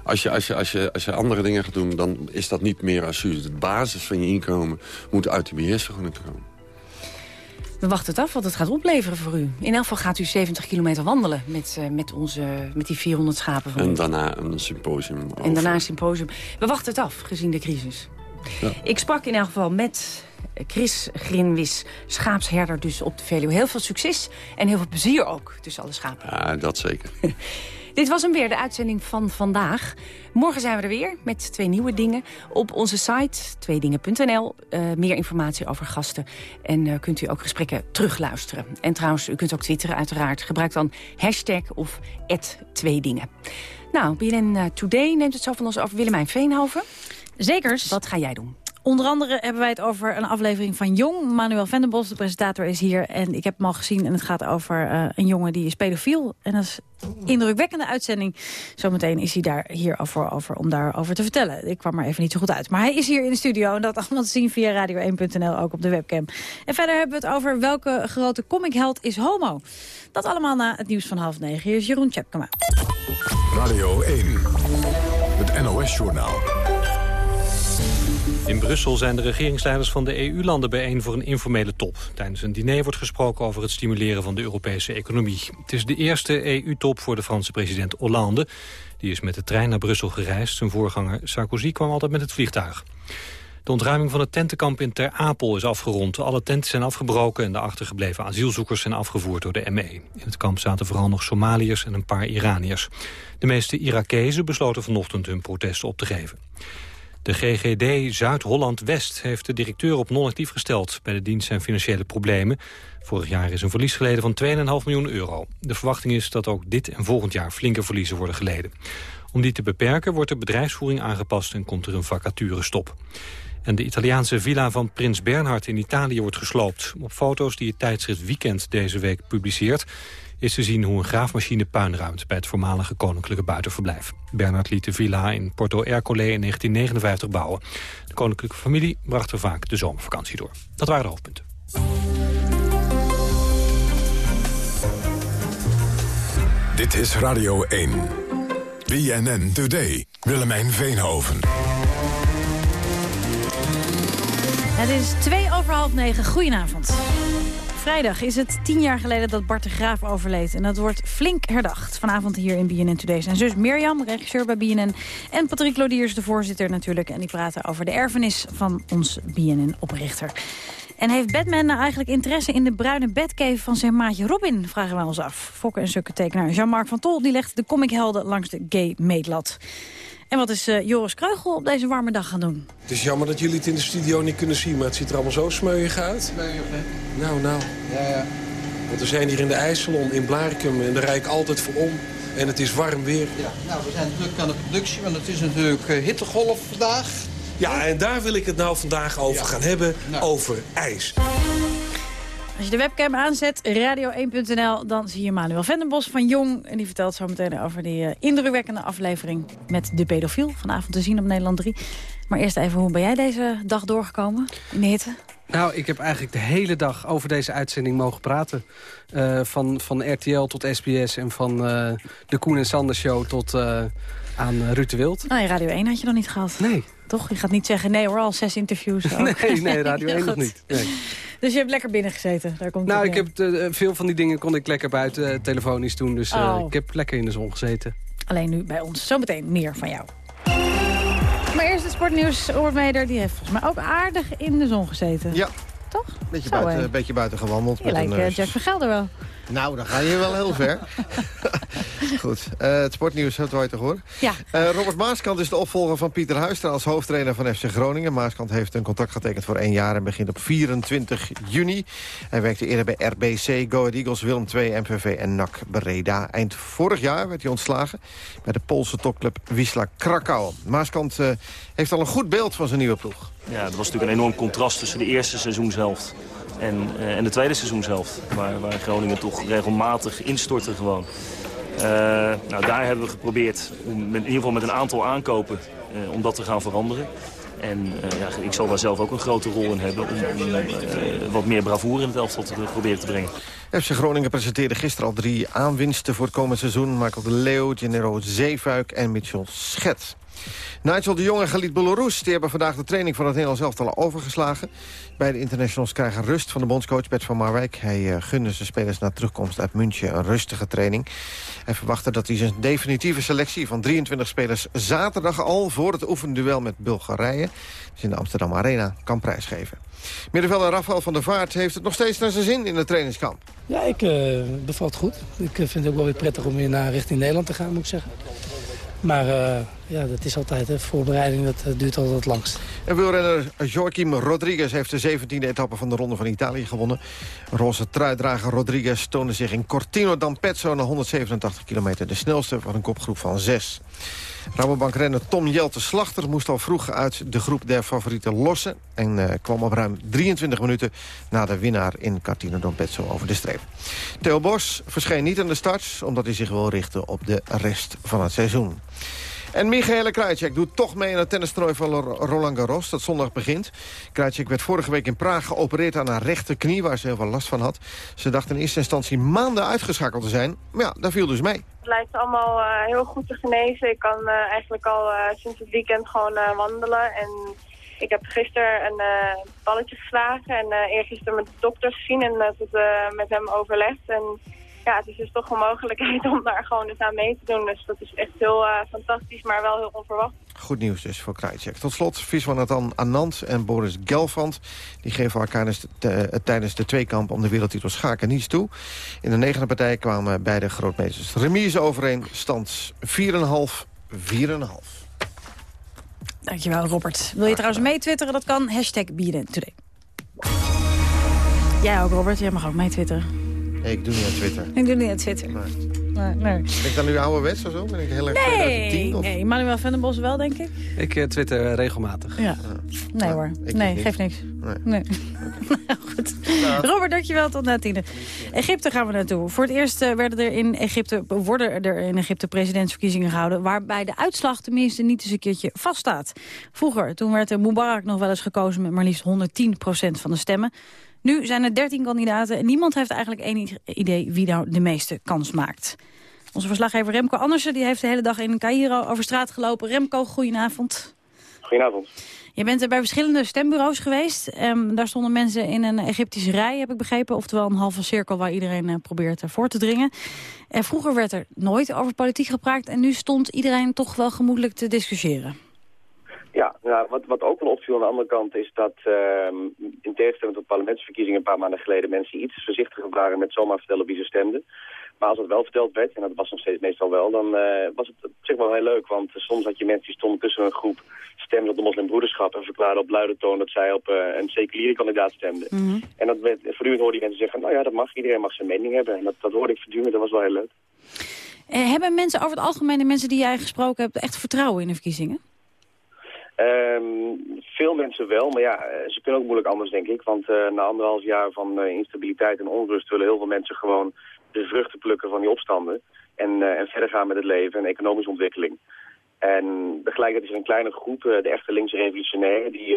Als je, als, je, als, je, als je andere dingen gaat doen, dan is dat niet meer als jus. De basis van je inkomen moet uit de beheersvergunning komen. We wachten het af wat het gaat opleveren voor u. In elk geval gaat u 70 kilometer wandelen met, eh, met, onze, met die 400 schapen van u. En daarna een symposium over. En daarna een symposium. We wachten het af, gezien de crisis. Ja. Ik sprak in elk geval met Chris Grinwis, schaapsherder dus op de Veluwe. Heel veel succes en heel veel plezier ook tussen alle schapen. Ja, dat zeker. Dit was hem weer, de uitzending van vandaag. Morgen zijn we er weer met twee nieuwe dingen. Op onze site, tweedingen.nl, uh, meer informatie over gasten. En uh, kunt u ook gesprekken terugluisteren. En trouwens, u kunt ook twitteren uiteraard. Gebruik dan hashtag of tweedingen. Nou, BNN uh, Today neemt het zo van ons over Willemijn Veenhoven. Zekers. Wat ga jij doen? Onder andere hebben wij het over een aflevering van Jong. Manuel Venderbos, de presentator, is hier. En ik heb hem al gezien en het gaat over uh, een jongen die is pedofiel. En dat is een indrukwekkende uitzending. Zometeen is hij daar hier over, over, om daarover te vertellen. Ik kwam er even niet zo goed uit. Maar hij is hier in de studio en dat allemaal te zien via radio1.nl, ook op de webcam. En verder hebben we het over welke grote comicheld is homo. Dat allemaal na het nieuws van half negen. Hier is Jeroen Tjepkema. Radio 1, het NOS-journaal. In Brussel zijn de regeringsleiders van de EU-landen bijeen voor een informele top. Tijdens een diner wordt gesproken over het stimuleren van de Europese economie. Het is de eerste EU-top voor de Franse president Hollande. Die is met de trein naar Brussel gereisd. Zijn voorganger Sarkozy kwam altijd met het vliegtuig. De ontruiming van het tentenkamp in Ter Apel is afgerond. Alle tenten zijn afgebroken en de achtergebleven asielzoekers zijn afgevoerd door de ME. In het kamp zaten vooral nog Somaliërs en een paar Iraniërs. De meeste Irakezen besloten vanochtend hun protest op te geven. De GGD Zuid-Holland-West heeft de directeur op non-actief gesteld. Bij de dienst zijn financiële problemen. Vorig jaar is een verlies geleden van 2,5 miljoen euro. De verwachting is dat ook dit en volgend jaar flinke verliezen worden geleden. Om die te beperken wordt de bedrijfsvoering aangepast en komt er een vacaturestop. En de Italiaanse villa van prins Bernhard in Italië wordt gesloopt. Op foto's die het tijdschrift Weekend deze week publiceert is te zien hoe een graafmachine puin ruimt... bij het voormalige koninklijke buitenverblijf. Bernard liet de villa in Porto Ercole in 1959 bouwen. De koninklijke familie bracht er vaak de zomervakantie door. Dat waren de hoofdpunten. Dit is Radio 1. BNN Today. Willemijn Veenhoven. Het is twee over half negen. Goedenavond. Vrijdag is het tien jaar geleden dat Bart de Graaf overleed. En dat wordt flink herdacht. Vanavond hier in BNN Today. Zijn zus Mirjam, regisseur bij BNN. En Patrick Lodiers, de voorzitter natuurlijk. En die praten over de erfenis van ons BNN-oprichter. En heeft Batman nou eigenlijk interesse in de bruine bedcave van zijn maatje Robin? Vragen wij ons af. Fokker en Sukke tekenaar Jean-Marc van Tol die legt de comichelden langs de gay meetlat. En wat is uh, Joris Kreugel op deze warme dag gaan doen? Het is jammer dat jullie het in de studio niet kunnen zien, maar het ziet er allemaal zo smeuig uit. Smeuig, hè? Nou, nou. Ja, ja. Want we zijn hier in de IJsselon in Blarikum en daar rijd ik altijd voor om. En het is warm weer. Ja, nou, we zijn druk aan de productie, want het is natuurlijk uh, hittegolf vandaag. Ja, en daar wil ik het nou vandaag over ja. gaan hebben, nou. over ijs. Als je de webcam aanzet, radio1.nl, dan zie je Manuel Venderbos van Jong. En die vertelt zo meteen over die uh, indrukwekkende aflevering met de pedofiel. Vanavond te zien op Nederland 3. Maar eerst even, hoe ben jij deze dag doorgekomen in de hitte? Nou, ik heb eigenlijk de hele dag over deze uitzending mogen praten. Uh, van, van RTL tot SBS en van uh, de Koen en Sander Show tot aan Ruud de Wild. Nou, Radio 1 had je nog niet gehad. Nee. Toch? Je gaat niet zeggen, nee hoor, al zes interviews. nee, nee, Radio 1 nog niet. Nee. Dus je hebt lekker binnen gezeten? Daar komt nou, ik heb uh, veel van die dingen kon ik lekker buiten uh, telefonisch doen. Dus uh, oh. ik heb lekker in de zon gezeten. Alleen nu bij ons. Zometeen meer van jou. Maar eerst het sportnieuws. Oormeder, die heeft volgens mij ook aardig in de zon gezeten. Ja. Toch? Beetje, Zo, buiten, beetje buiten gewandeld. Je lijkt een, Jack van Gelder wel. Nou, dan ga je wel heel ver. Goed, uh, het sportnieuws, dat je toch hoor. Ja. Uh, Robert Maaskant is de opvolger van Pieter Huistra als hoofdtrainer van FC Groningen. Maaskant heeft een contract getekend voor één jaar en begint op 24 juni. Hij werkte eerder bij RBC, Go Ahead Eagles, Willem II, MVV en NAC Breda. Eind vorig jaar werd hij ontslagen bij de Poolse topclub Wisla Krakau. Maaskant uh, heeft al een goed beeld van zijn nieuwe ploeg. Ja, dat was natuurlijk een enorm contrast tussen de eerste seizoenshelft en, uh, en de tweede seizoenshelft. Waar, waar Groningen toch regelmatig instortte gewoon. Uh, nou, daar hebben we geprobeerd, om met, in ieder geval met een aantal aankopen, uh, om dat te gaan veranderen. En ja, ik zal daar zelf ook een grote rol in hebben om, om wat meer bravoure in het elftal te proberen te brengen. FC Groningen presenteerde gisteren al drie aanwinsten voor het komende seizoen. Michael de Leeuw, Gennaro Zeefuik en Mitchell Schet. Nigel de Jong en Galit Belarus die hebben vandaag de training van het Nederlands elftal overgeslagen. Beide internationals krijgen rust van de bondscoach Bert van Marwijk. Hij uh, gunde zijn spelers na terugkomst uit München een rustige training. Hij verwachtte dat hij zijn definitieve selectie van 23 spelers zaterdag al... voor het oefenduel met Bulgarije, dus in de Amsterdam Arena, kan prijsgeven. Middenvelder Rafael van der Vaart heeft het nog steeds naar zijn zin in de trainingskamp. Ja, ik uh, bevalt goed. Ik vind het ook wel weer prettig om weer naar richting Nederland te gaan, moet ik zeggen. Maar uh, ja, dat is altijd, hè. voorbereiding dat uh, duurt altijd het langst. En wielrenner Joaquim Rodriguez heeft de 17e etappe van de Ronde van Italië gewonnen. Roze truidrager Rodriguez toonde zich in Cortino d'Ampezzo... na 187 kilometer de snelste van een kopgroep van zes. Rabobankrenner Tom Jelte Slachter moest al vroeg uit de groep der favorieten lossen... en uh, kwam op ruim 23 minuten na de winnaar in Cortino d'Ampezzo over de streep. Theo Bos verscheen niet aan de start... omdat hij zich wil richten op de rest van het seizoen. En Michaela Krajcek doet toch mee aan het tennistoernooi van Roland Garros... dat zondag begint. Krajcek werd vorige week in Praag geopereerd aan haar rechterknie... waar ze heel veel last van had. Ze dacht in eerste instantie maanden uitgeschakeld te zijn. Maar ja, dat viel dus mee. Lijkt allemaal uh, heel goed te genezen. Ik kan uh, eigenlijk al uh, sinds het weekend gewoon wandelen. En ik heb gisteren een balletje geslagen en eergisteren met de dokter gezien... en het met hem overlegd. En ja, het is dus toch een mogelijkheid om daar gewoon eens aan mee te doen. Dus dat is echt heel uh, fantastisch, maar wel heel onverwacht. Goed nieuws dus voor Krajcek. Tot slot, Viswanathan Anand en Boris Gelfand... die geven elkaar tijdens de, uh, tijdens de tweekamp om de wereldtitel schaken niets toe. In de negende partij kwamen beide grootmeesters remise overeen. Stand 4,5, 4,5. Dankjewel, Robert. Wil je trouwens meetwitteren? Dat kan. Hashtag Today. Jij ook, Robert. Jij mag ook meetwitteren. Nee, ik doe niet aan Twitter. Ik doe niet aan Twitter. Nee, nee. Ben ik dan nu ouderwets of zo? Ben ik heel erg nee, 2010? Of? Nee, Manuel van den Bos wel, denk ik. Ik uh, twitter regelmatig. Ja. Nee hoor. Nee, geeft niks. Nee. nee. Okay. Goed. Ja. Robert, dankjewel. Tot na tiende. Egypte gaan we naartoe. Voor het eerst uh, werden er in Egypte, worden er in Egypte presidentsverkiezingen gehouden... waarbij de uitslag tenminste niet eens een keertje vaststaat. Vroeger, toen werd Mubarak nog wel eens gekozen... met maar liefst 110% van de stemmen. Nu zijn er 13 kandidaten en niemand heeft eigenlijk één idee wie nou de meeste kans maakt. Onze verslaggever Remco Andersen die heeft de hele dag in Cairo over straat gelopen. Remco, goedenavond. Goedenavond. Je bent er bij verschillende stembureaus geweest. Um, daar stonden mensen in een Egyptische rij, heb ik begrepen. Oftewel een halve cirkel waar iedereen uh, probeert uh, voor te dringen. En vroeger werd er nooit over politiek gepraat. En nu stond iedereen toch wel gemoedelijk te discussiëren. Ja, nou, wat, wat ook wel opviel aan de andere kant is dat uh, in tegenstelling tot parlementsverkiezingen een paar maanden geleden mensen iets voorzichtiger waren met zomaar vertellen wie ze stemden. Maar als het wel verteld werd, en dat was nog steeds meestal wel, dan uh, was het op zich wel heel leuk. Want uh, soms had je mensen die stonden tussen een groep stemmen op de moslimbroederschap en verklaarden op luide toon dat zij op uh, een seculiere kandidaat stemden. Mm -hmm. En dat werd, voortdurend hoorde je mensen zeggen, nou ja, dat mag, iedereen mag zijn mening hebben. En dat, dat hoorde ik voortdurend, dat was wel heel leuk. hebben mensen over het algemeen, de mensen die jij gesproken hebt, echt vertrouwen in de verkiezingen? Um, veel mensen wel, maar ja, eh, ze kunnen ook moeilijk anders, denk ik. Want uh, na anderhalf jaar van uh, instabiliteit en onrust willen heel veel mensen gewoon de vruchten plukken van die opstanden. En, en verder gaan met het leven en economische ontwikkeling. En tegelijkertijd is er een kleine groep, de echte linkse revolutionairen, die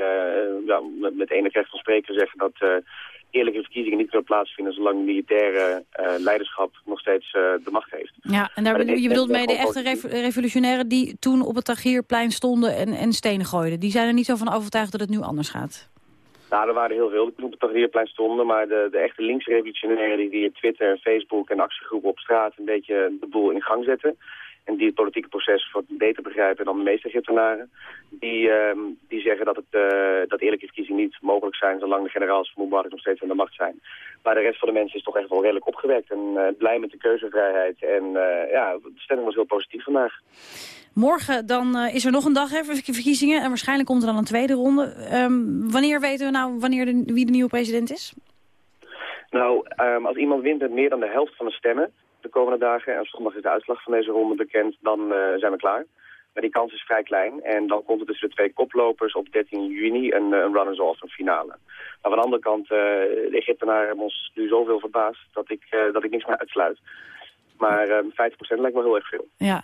ja, met, met enig recht van spreken zeggen dat eerlijke verkiezingen niet kunnen plaatsvinden zolang militaire uh, leiderschap nog steeds uh, de macht heeft. Ja, en daar, je bedoelt mee de echte rev revolutionairen die toen op het Tagierplein stonden en, en stenen gooiden. Die zijn er niet zo van overtuigd dat het nu anders gaat. Nou, er waren heel veel die toen op het Tagierplein stonden, maar de, de echte linkse revolutionairen die via Twitter, Facebook en actiegroepen op straat een beetje de boel in gang zetten en die het politieke proces wat beter begrijpen dan de meeste Egyptenaren, die, uh, die zeggen dat, het, uh, dat eerlijke verkiezingen niet mogelijk zijn zolang de generaals van Mubarak nog steeds aan de macht zijn. Maar de rest van de mensen is toch echt wel redelijk opgewekt en uh, blij met de keuzevrijheid. En ja, de stemming was heel positief vandaag. Morgen dan is er nog een dag hè, verkiezingen en waarschijnlijk komt er dan een tweede ronde. Um, wanneer weten we nou wanneer de, wie de nieuwe president is? Nou, um, als iemand wint met meer dan de helft van de stemmen, de komende dagen. En zondag is de uitslag van deze ronde bekend. Dan uh, zijn we klaar. Maar die kans is vrij klein. En dan komt er tussen de twee koplopers op 13 juni een, een runners-off, een finale. Maar van de andere kant, uh, de Egyptenaren hebben ons nu zoveel verbaasd dat ik, dat ik niks meer uitsluit. Maar um, 50% lijkt me heel erg veel. Ja,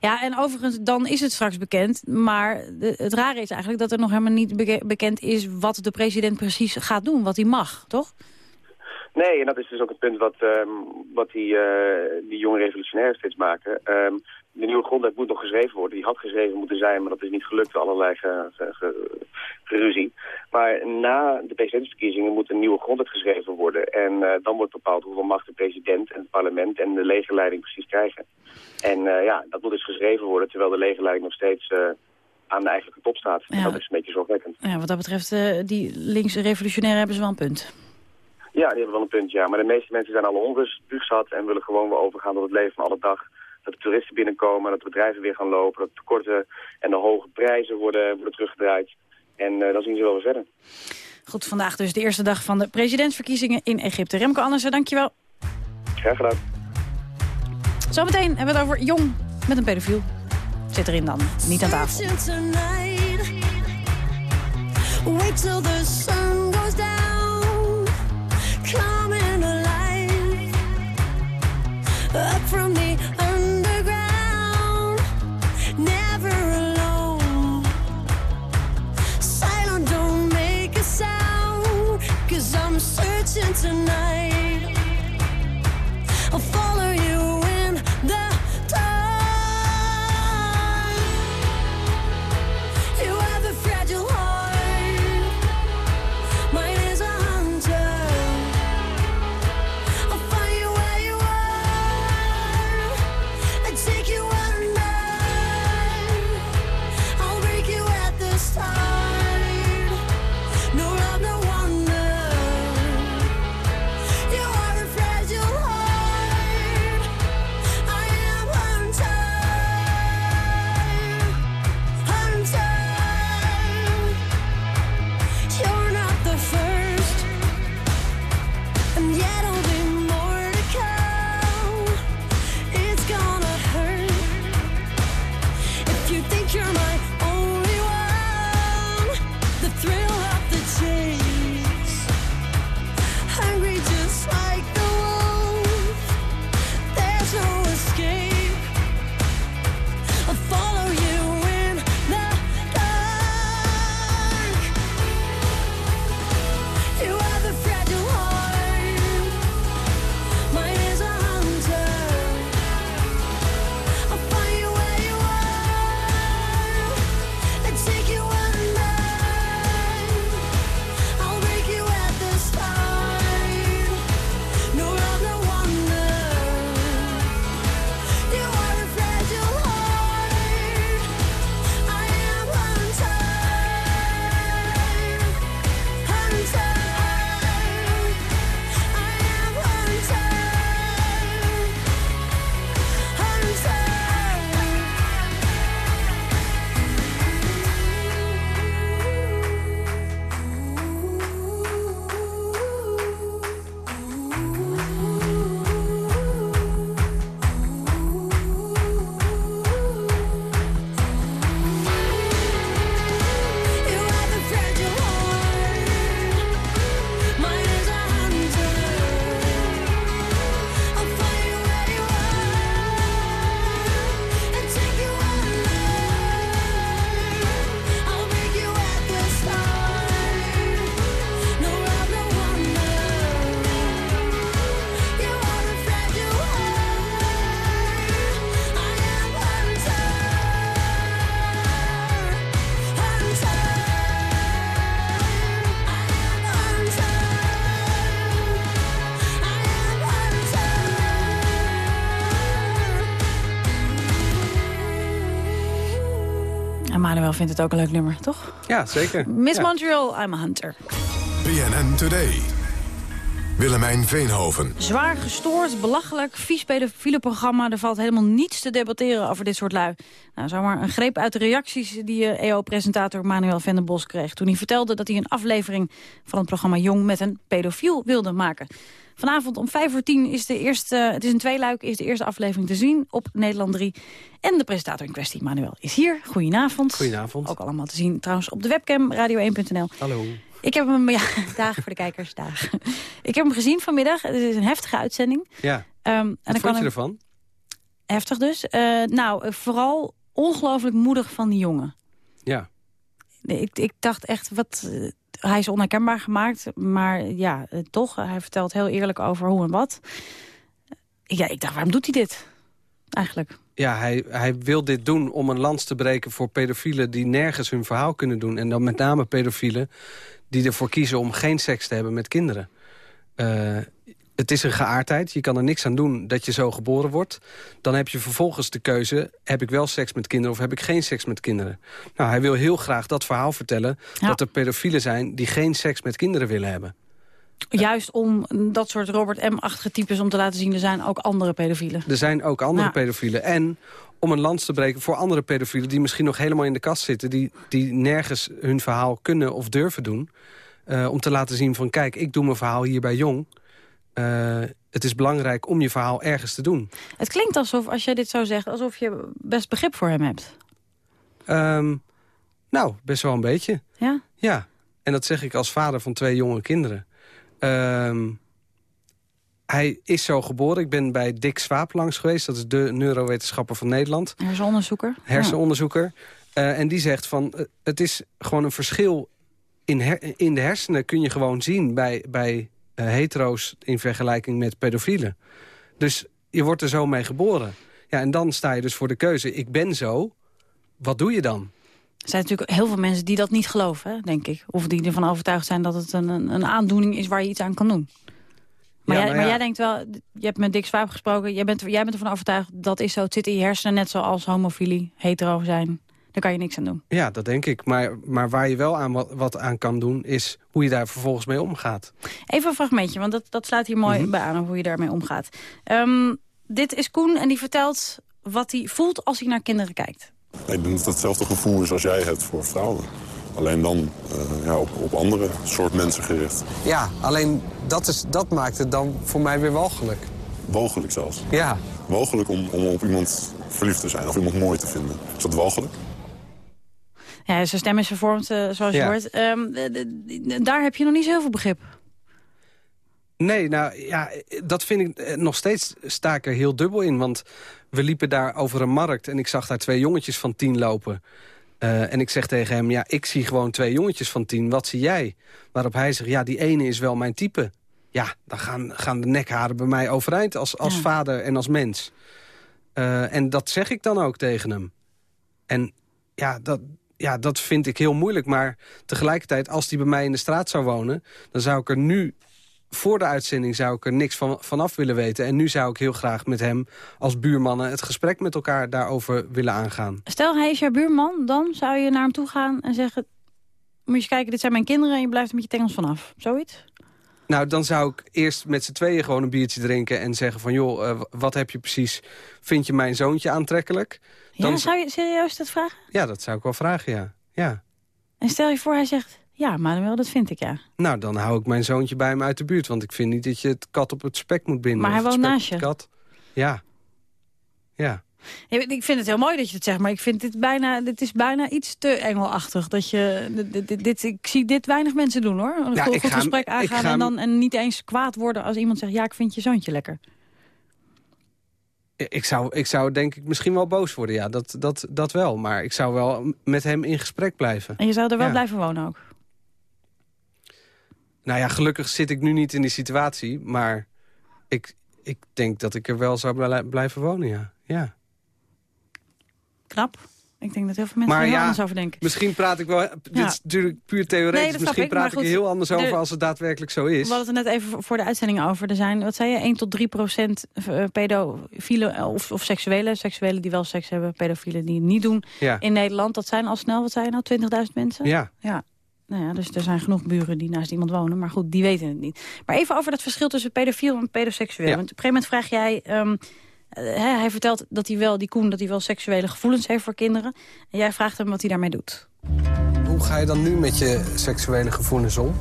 ja, en overigens, dan is het straks bekend. Maar de, het rare is eigenlijk dat er nog helemaal niet beke bekend is... wat de president precies gaat doen, wat hij mag, toch? Nee, en dat is dus ook het punt wat, um, wat die, uh, die jonge revolutionairen steeds maken. Um, de nieuwe grondwet moet nog geschreven worden. Die had geschreven moeten zijn, maar dat is niet gelukt door allerlei geruzie. Maar na de presidentsverkiezingen moet een nieuwe grondwet geschreven worden. En uh, dan wordt bepaald hoeveel macht de president en het parlement en de legerleiding precies krijgen. En uh, ja, dat moet dus geschreven worden, terwijl de legerleiding nog steeds aan de eigenlijke top staat. Ja. dat is een beetje zorgwekkend. Ja, wat dat betreft, eh, die linkse revolutionairen hebben ze wel een punt. Ja, die hebben wel een punt, ja. Maar de meeste mensen zijn alle onrust zat en willen gewoon weer overgaan tot het leven van alle dag. Dat de toeristen binnenkomen, dat de bedrijven weer gaan lopen, dat de tekorten en de hoge prijzen worden, worden teruggedraaid. En eh, dan zien ze wel weer verder. Goed, vandaag dus de eerste dag van de presidentsverkiezingen in Egypte. Remco Andersen, dankjewel. Graag gedaan. Zometeen hebben we het over jong met een pedofiel. Zit erin dan, niet aan tafel. Up from the underground, never alone. Silent, don't make a sound, cause I'm searching tonight. I'll follow En Manuel vindt het ook een leuk nummer, toch? Ja, zeker. Miss Ja. Montreal, I'm a hunter. BNN Today. Willemijn Veenhoven. Zwaar gestoord, belachelijk, vies pedofiele programma. Er valt helemaal niets te debatteren over dit soort lui. Nou, zomaar een greep uit de reacties die eh, EO-presentator Manuel Venderbos kreeg... toen hij vertelde dat hij een aflevering van het programma Jong met een pedofiel wilde maken. Vanavond om vijf voor tien is de eerste, het is een tweeluik, is de eerste aflevering te zien op Nederland 3. En de presentator in kwestie, Manuel, is hier. Goedenavond. Goedenavond. Ook allemaal te zien trouwens op de webcam, radio1.nl. Hallo. Ik heb hem, ja, dagen voor de kijkers, dagen. Ik heb hem gezien vanmiddag. Het is een heftige uitzending. Ja. Ehm, en Wat dan vond je ervan? Heftig dus. Eh, nou, vooral ongelooflijk moedig van die jongen. Ik, ik dacht echt, wat, eh, hij is onherkenbaar gemaakt. Maar ja, eh, toch, hij vertelt heel eerlijk over hoe en wat. Ja, ik dacht, waarom doet hij dit? Eigenlijk. Ja, hij, hij wil dit doen om een lans te breken voor pedofielen... die nergens hun verhaal kunnen doen. En dan met name pedofielen die ervoor kiezen om geen seks te hebben met kinderen. Eh, het is een geaardheid. Je kan er niks aan doen dat je zo geboren wordt. Dan heb je vervolgens de keuze... heb ik wel seks met kinderen of heb ik geen seks met kinderen? Nou, hij wil heel graag dat verhaal vertellen... dat er pedofielen zijn die geen seks met kinderen willen hebben. Juist om dat soort Robert M-achtige types om te laten zien... er zijn ook andere pedofielen. Er zijn ook andere Ja. pedofielen. En om een lans te breken voor andere pedofielen... die misschien nog helemaal in de kast zitten... die, die nergens hun verhaal kunnen of durven doen... eh, om te laten zien van... kijk, ik doe mijn verhaal hier bij Jong. Eh, het is belangrijk om je verhaal ergens te doen. Het klinkt alsof, als jij dit zo zegt... alsof je best begrip voor hem hebt. Ehm, nou, best wel een beetje. Ja? Ja, en dat zeg ik als vader van twee jonge kinderen. Ehm, hij is zo geboren. Ik ben bij Dick Swaap langs geweest. Dat is de neurowetenschapper van Nederland. Hersenonderzoeker. hersenonderzoeker. Eh, en die zegt van, eh, het is gewoon een verschil in, her- in de hersenen... kun je gewoon zien bij, bij hetero's in vergelijking met pedofielen. Dus je wordt er zo mee geboren. Ja, en dan sta je dus voor de keuze, ik ben zo, wat doe je dan? Er zijn natuurlijk heel veel mensen die dat niet geloven, hè, denk ik. Of die ervan overtuigd zijn dat het een, een, aandoening is waar je iets aan kan doen. Maar, Ja, jij, nou maar ja. jij denkt wel, je hebt met Dick Swaap gesproken... Jij bent, jij bent ervan overtuigd, dat is zo. Het zit in je hersenen net zoals homofilie, hetero zijn. Daar kan je niks aan doen. Ja, dat denk ik. Maar, maar waar je wel aan wat, wat aan kan doen, is hoe je daar vervolgens mee omgaat. Even een fragmentje, want dat, dat sluit hier mooi Mhm. bij aan... hoe je daarmee omgaat. Ehm, dit is Koen en die vertelt wat hij voelt als hij naar kinderen kijkt. Ik denk dat het hetzelfde gevoel is als jij hebt voor vrouwen. Alleen dan eh, ja, op, op andere soort mensen gericht. Ja, alleen dat, is, dat maakt het dan voor mij weer walgelijk. Walgelijk zelfs. Ja. Walgelijk om, om op iemand verliefd te zijn of iemand mooi te vinden. Is dat walgelijk? Ja, zijn stem is vervormd, eh, zoals je hoort. Ehm, daar heb je nog niet zo heel veel begrip. Nee, nou ja, dat vind ik eh, nog steeds sta ik er heel dubbel in. Want we liepen daar over een markt en ik zag daar twee jongetjes van tien lopen. Eh, en ik zeg tegen hem, ja, ik zie gewoon twee jongetjes van tien. Wat zie jij? Waarop hij zegt, ja, die ene is wel mijn type. Ja, dan gaan, gaan de nekharen bij mij overeind als, als vader en als mens. En dat zeg ik dan ook tegen hem. En ja dat, ja, dat vind ik heel moeilijk. Maar tegelijkertijd, als die bij mij in de straat zou wonen... dan zou ik er nu, voor de uitzending, zou ik er niks van, vanaf willen weten. En nu zou ik heel graag met hem als buurmannen... het gesprek met elkaar daarover willen aangaan. Stel, hij is jouw buurman, dan zou je naar hem toe gaan en zeggen... moet je eens kijken, dit zijn mijn kinderen en je blijft er met je tengels vanaf. Zoiets? Nou, dan zou ik eerst met z'n tweeën gewoon een biertje drinken... en zeggen van, joh, eh, wat heb je precies? Vind je mijn zoontje aantrekkelijk? Dan Ja, zou je serieus dat vragen? Ja, dat zou ik wel vragen, ja. ja. En stel je voor, hij zegt... ja, Manuel, dat vind ik, ja. Nou, dan hou ik mijn zoontje bij hem uit de buurt. Want ik vind niet dat je het kat op het spek moet binden. Maar hij woont naast je. Kat. Ja. Ja. Ik vind het heel mooi dat je het zegt, maar ik vind dit bijna, dit is bijna iets te engelachtig. Dat je, dit, dit, dit- ik zie dit weinig mensen doen hoor. Een Ja, goed, goed ga- gesprek ik aangaan ga- en dan en niet eens kwaad worden als iemand zegt... ja, ik vind je zoontje lekker. Ik zou, ik zou denk ik misschien wel boos worden, ja. Dat, dat, dat wel. Maar ik zou wel met hem in gesprek blijven. En je zou er wel Ja. blijven wonen ook. Nou ja, gelukkig zit ik nu niet in die situatie. Maar ik, ik denk dat ik er wel zou blij- blijven wonen, ja. ja. Knap. Ik denk dat heel veel mensen Maar er heel ja, anders over denken. misschien praat ik wel... Dit is natuurlijk puur theoretisch. Nee, misschien ik, praat ik er heel anders er- over als het daadwerkelijk zo is. We hadden het net even voor de uitzending over. Er zijn, wat zei je, 1 tot 3 procent eh, pedofielen eh, of, of seksuele. Seksuelen die wel seks hebben, pedofielen die het niet doen. Ja. In Nederland, dat zijn al snel, wat zei je nou, 20.000 mensen? Ja. Ja. Nou ja, dus er zijn genoeg buren die naast iemand wonen. Maar goed, die weten het niet. Maar even over dat verschil tussen pedofiel en pedoseksueel. Want op een gegeven moment vraag jij... ehm, eh, hij vertelt dat hij wel, die Koen, dat hij wel seksuele gevoelens heeft voor kinderen. En jij vraagt hem wat hij daarmee doet. Hoe ga je dan nu met je seksuele gevoelens om?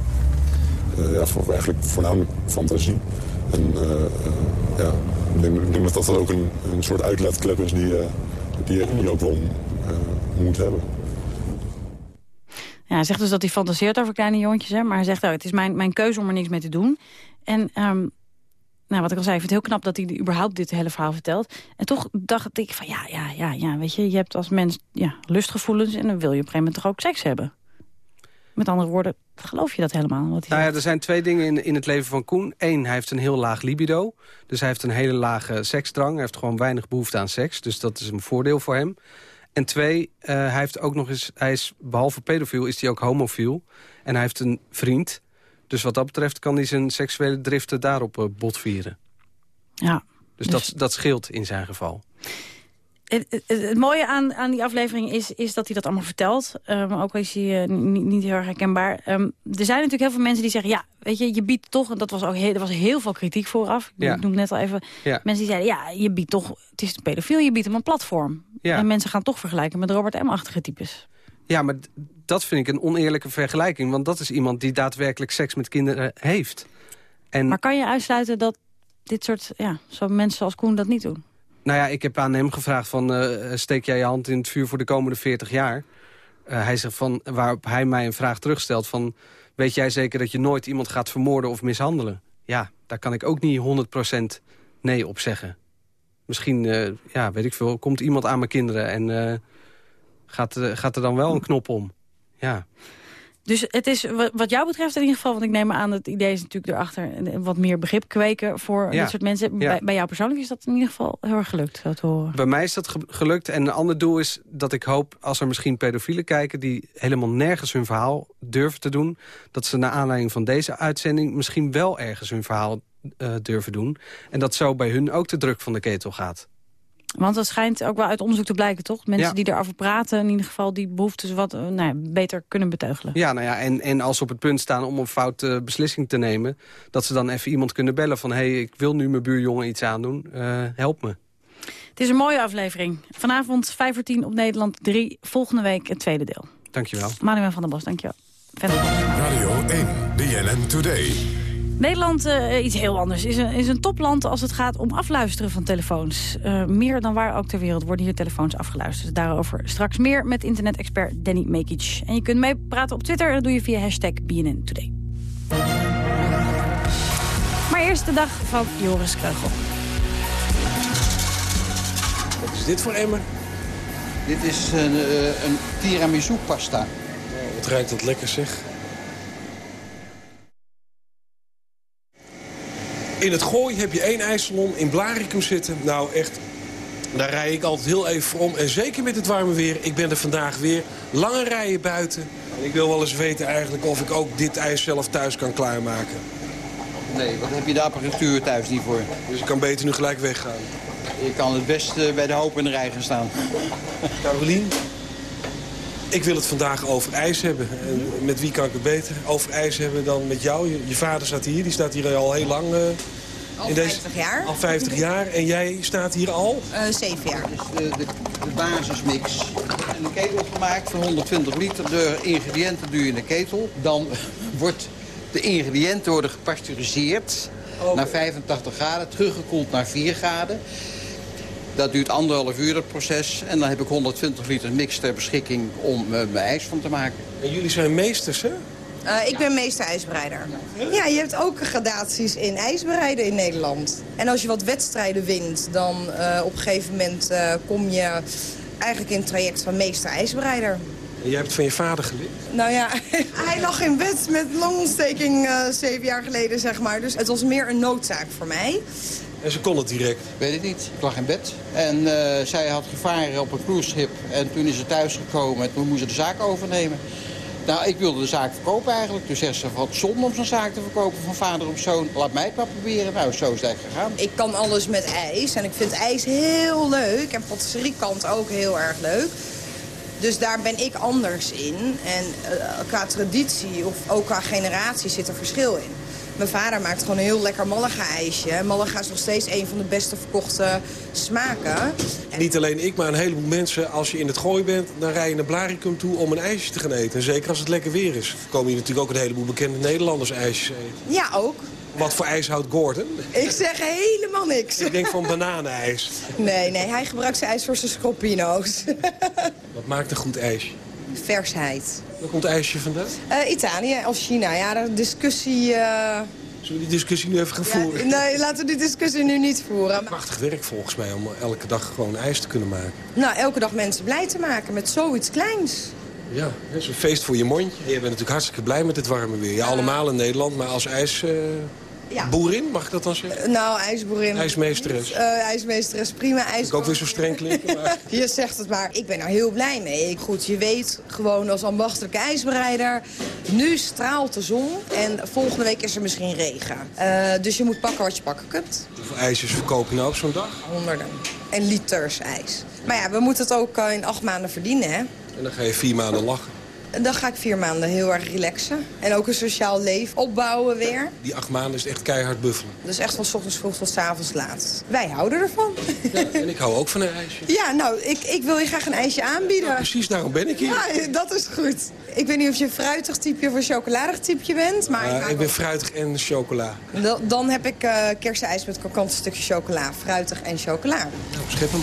Eh, ja, voor, eigenlijk voornamelijk fantasie. En eh, eh, ja, ik denk, ik denk dat dat ook een, een soort uitlaatklep is die, eh, die, je- die ook wel eh, moet hebben. Ja, hij zegt dus dat hij fantaseert over kleine jongetjes. Hè, maar hij zegt, oh, het is mijn, mijn keuze om er niks mee te doen. En ehm, nou, wat ik al zei, ik vind het heel knap dat hij überhaupt dit hele verhaal vertelt. En toch dacht ik van, ja, ja, ja, ja, weet je... je hebt als mens ja, lustgevoelens en dan wil je op een gegeven moment toch ook seks hebben. Met andere woorden, geloof je dat helemaal? Wat hij Nou ja, er zijn twee dingen in, in het leven van Koen. Eén, hij heeft een heel laag libido. Dus hij heeft een hele lage seksdrang. Hij heeft gewoon weinig behoefte aan seks. Dus dat is een voordeel voor hem. En twee, eh, hij heeft ook nog eens... Hij is, behalve pedofiel is hij ook homofiel. En hij heeft een vriend. Dus wat dat betreft kan hij zijn seksuele driften daarop uh, botvieren. Ja. Dus, Dat, dat scheelt in zijn geval. Het, het, het, mooie aan, aan die aflevering is, is dat hij dat allemaal vertelt. Um, ook al is hij uh, niet, niet heel erg herkenbaar. Um, er zijn natuurlijk heel veel mensen die zeggen... ja, weet je, je biedt toch... en dat was ook heel, er was heel veel kritiek vooraf. Ik ja. noem net al even ja. mensen die zeiden... ja, je biedt toch... het is een pedofiel, je biedt hem een platform. Ja. En mensen gaan toch vergelijken met Robert M-achtige types. Ja, maar dat vind ik een oneerlijke vergelijking. Want dat is iemand die daadwerkelijk seks met kinderen heeft. En... Maar kan je uitsluiten dat dit soort... ja, zo mensen als Koen dat niet doen? Nou ja, ik heb aan hem gevraagd van... Uh, steek jij je hand in het vuur voor de komende 40 jaar? Uh, hij zegt van, waarop hij mij een vraag terugstelt van... weet jij zeker dat je nooit iemand gaat vermoorden of mishandelen? Ja, daar kan ik ook niet 100% nee op zeggen. Misschien, uh, ja, weet ik veel, komt iemand aan mijn kinderen... en gaat, gaat er dan wel een knop om. Ja. Dus het is wat jou betreft in ieder geval... want ik neem aan het idee is natuurlijk erachter... wat meer begrip kweken voor ja. dit soort mensen. Ja. Bij, bij, jou persoonlijk is dat in ieder geval heel erg gelukt, zo te horen. Bij mij is dat gelukt. En een ander doel is dat ik hoop... als er misschien pedofielen kijken... die helemaal nergens hun verhaal durven te doen... dat ze naar aanleiding van deze uitzending... misschien wel ergens hun verhaal uh, durven doen. En dat zo bij hun ook de druk van de ketel gaat. Want dat schijnt ook wel uit onderzoek te blijken, toch? Mensen ja. die erover praten, in ieder geval die behoeftes wat nou ja, beter kunnen beteugelen. Ja, nou ja, en, en als ze op het punt staan om een foute beslissing te nemen... dat ze dan even iemand kunnen bellen van... hé, hey, ik wil nu mijn buurjongen iets aandoen, uh, help me. Het is een mooie aflevering. Vanavond 5 voor 10 op Nederland 3, volgende week het tweede deel. Dankjewel. Manuel van der Bos, dankjewel. Verder. Radio 1, BNN Today. Nederland, uh, iets heel anders, is een, is een topland als het gaat om afluisteren van telefoons. Uh, meer dan waar ook ter wereld worden hier telefoons afgeluisterd. Daarover straks meer met internet-expert Danny Mekic. En je kunt meepraten op Twitter, dat doe je via hashtag BNN Today. Maar eerst de dag van Joris Kreugel. Wat is dit voor emmer? Dit is een, uh, een tiramisu pasta. Oh, wat ruikt dat lekker zeg. In het Gooi heb je één ijssalon in Blaricum zitten. Nou, echt, daar rij ik altijd heel even voor om. En zeker met het warme weer. Ik ben er vandaag weer. Lange rijen buiten. En ik wil wel eens weten eigenlijk of ik ook dit ijs zelf thuis kan klaarmaken. Nee, wat heb je de apparatuur thuis niet voor? Dus ik kan beter nu gelijk weggaan. Je kan het best uh, bij de hoop in de rij gaan staan. Carolien, ik wil het vandaag over ijs hebben. En met wie kan ik het beter over ijs hebben dan met jou? Je, je vader staat hier, die staat hier al heel lang. Uh, al in 50 deze, jaar. Al 50 jaar. En jij staat hier al? Uh, 7 jaar. Dus de, de, de basismix. In een ketel gemaakt van 120 liter. De ingrediënten doe je in de ketel. Dan wordt de ingrediënten worden gepasteuriseerd. Okay. Naar 85 graden, teruggekoeld naar 4 graden. Dat duurt anderhalf uur het proces. En dan heb ik 120 liter mix ter beschikking om uh, mijn ijs van te maken. En jullie zijn meesters, hè? Uh, ik ben meester ijsbereider. Ja, je hebt ook gradaties in ijsbereiden in Nederland. En als je wat wedstrijden wint, dan uh, op een gegeven moment kom je eigenlijk in het traject van meester ijsbereider. En jij hebt het van je vader geleerd? Nou ja, hij lag in bed met longontsteking zeven jaar geleden, zeg maar. Dus het was meer een noodzaak voor mij. En ze kon het direct? Weet ik niet. Ik lag in bed. En uh, zij had gevaren op een cruiseschip. En toen is ze thuisgekomen en toen moest ze de zaak overnemen. Nou, ik wilde de zaak verkopen eigenlijk. Dus zegt ze, wat zonde om zo'n zaak te verkopen van vader op zoon. Laat mij het maar proberen. Nou, zo is het eigenlijk gegaan. Ik kan alles met ijs. En ik vind ijs heel leuk. En patisseriekant ook heel erg leuk. Dus daar ben ik anders in. En uh, qua traditie of ook qua generatie zit er verschil in. Mijn vader maakt gewoon een heel lekker Malaga-ijsje. Malaga is nog steeds een van de beste verkochte smaken. En... Niet alleen ik, maar een heleboel mensen. Als je in het gooi bent, dan rij je naar Blaricum toe om een ijsje te gaan eten. En zeker als het lekker weer is. Komen hier natuurlijk ook een heleboel bekende Nederlanders ijsjes eten. Ja, ook. Wat voor ijs houdt Gordon? Ik zeg helemaal niks. Ik denk van bananenijs. Nee, nee, hij gebruikt zijn ijs voor zijn scorpino's. Wat maakt een goed ijsje? Versheid. Waar komt ijsje vandaan? Uh, Italië of China. Ja, de discussie... Uh... Zullen we die discussie nu even gaan ja, voeren? Nee, laten we die discussie nu niet voeren. Prachtig werk volgens mij om elke dag gewoon ijs te kunnen maken. Nou, elke dag mensen blij te maken met zoiets kleins. Ja, dat is een feest voor je mondje. Je bent natuurlijk hartstikke blij met het warme weer. Ja, allemaal in Nederland, maar als ijs... Uh... Ja. Boerin, mag ik dat dan zeggen? Nou, ijsboerin. IJsmeesteres. Eh ijsmeesteres, prima. IJs... Ik ook weer zo streng klinken, maar... Je zegt het maar. Ik ben er heel blij mee. Goed, je weet gewoon als ambachtelijke ijsbereider... nu straalt de zon en volgende week is er misschien regen. Eh, dus je moet pakken wat je pakken kunt. Hoeveel ijsjes verkoop je nou op zo'n dag? Honderden. En liters ijs. Maar ja, we moeten het ook eh, in acht maanden verdienen, hè. En dan ga je vier maanden lachen. Dan ga ik vier maanden heel erg relaxen. En ook een sociaal leven opbouwen weer. Die acht maanden is echt keihard buffelen. Dus echt van 's ochtends vroeg tot 's avonds laat. Wij houden ervan. En ik hou ook van een ijsje. Ja, nou, ik, ik wil je graag een ijsje aanbieden. Precies, daarom ben ik hier. Ja, dat is goed. Ik weet niet of je een fruitig type of een chocoladig typeje bent, maar... Ik ben fruitig en chocola. Dan- Dan heb ik eh kersenijs met krokant stukje chocola. Fruitig en chocola. Nou, schep hem.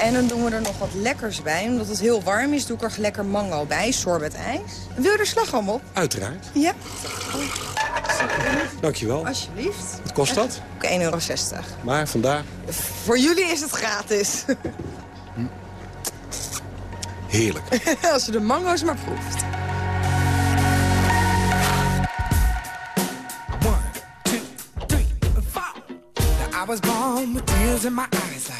En dan doen we er nog wat lekkers bij. Omdat het heel warm is, doe ik er lekker mango bij. Sorbet ijs. Wil je er slagroom op? Uiteraard. Ja, Dankjewel. alsjeblieft. Wat kost dat? Ook 1,60 euro. Maar vandaag Voor jullie is het gratis. heerlijk. Als je de mango's maar proeft. I was born with tears in my eyes like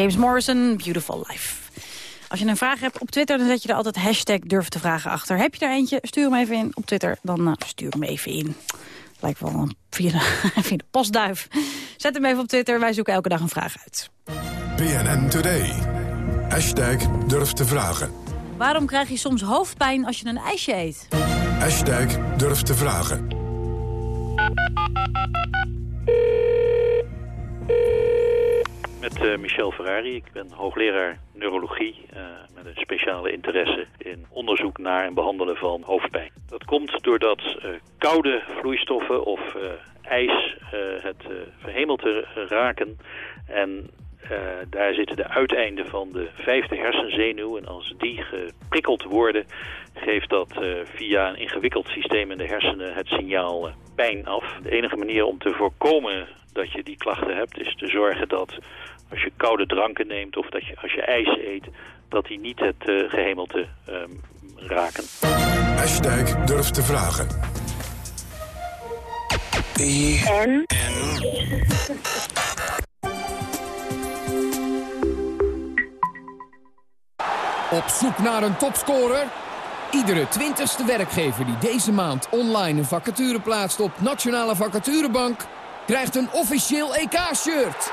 James Morrison, Beautiful Life. Als je een vraag hebt op Twitter, dan zet je er altijd hashtag durf te vragen achter. Heb je er eentje, stuur hem even in op Twitter. Dan eh, stuur hem even in. Lijkt wel een, via, de, via de postduif. Zet hem even op Twitter, wij zoeken elke dag een vraag uit. BNN Today. Hashtag durf te vragen. Waarom krijg je soms hoofdpijn als je een ijsje eet? Hashtag durf te vragen. Eh, Michel Ferrari. Ik ben hoogleraar neurologie eh, met een speciale interesse in onderzoek naar en behandelen van hoofdpijn. Dat komt doordat eh, koude vloeistoffen of ijs het verhemelte raken en daar zitten de uiteinden van de vijfde hersenzenuw. En als die geprikkeld worden, geeft dat via een ingewikkeld systeem in de hersenen het signaal pijn af. De enige manier om te voorkomen dat je die klachten hebt, is te zorgen dat als je koude dranken neemt of dat je, als je ijs eet, dat die niet het uh, gehemelte ehm, raken. Hashtag durf te vragen. En? en. Op zoek naar een topscorer? Iedere twintigste werkgever die deze maand online een vacature plaatst op Nationale Vacaturebank... krijgt een officieel EK-shirt.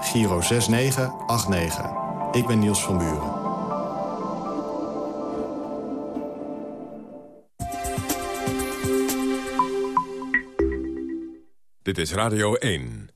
Giro 6989. Ik ben Niels van Buren. Dit is Radio 1.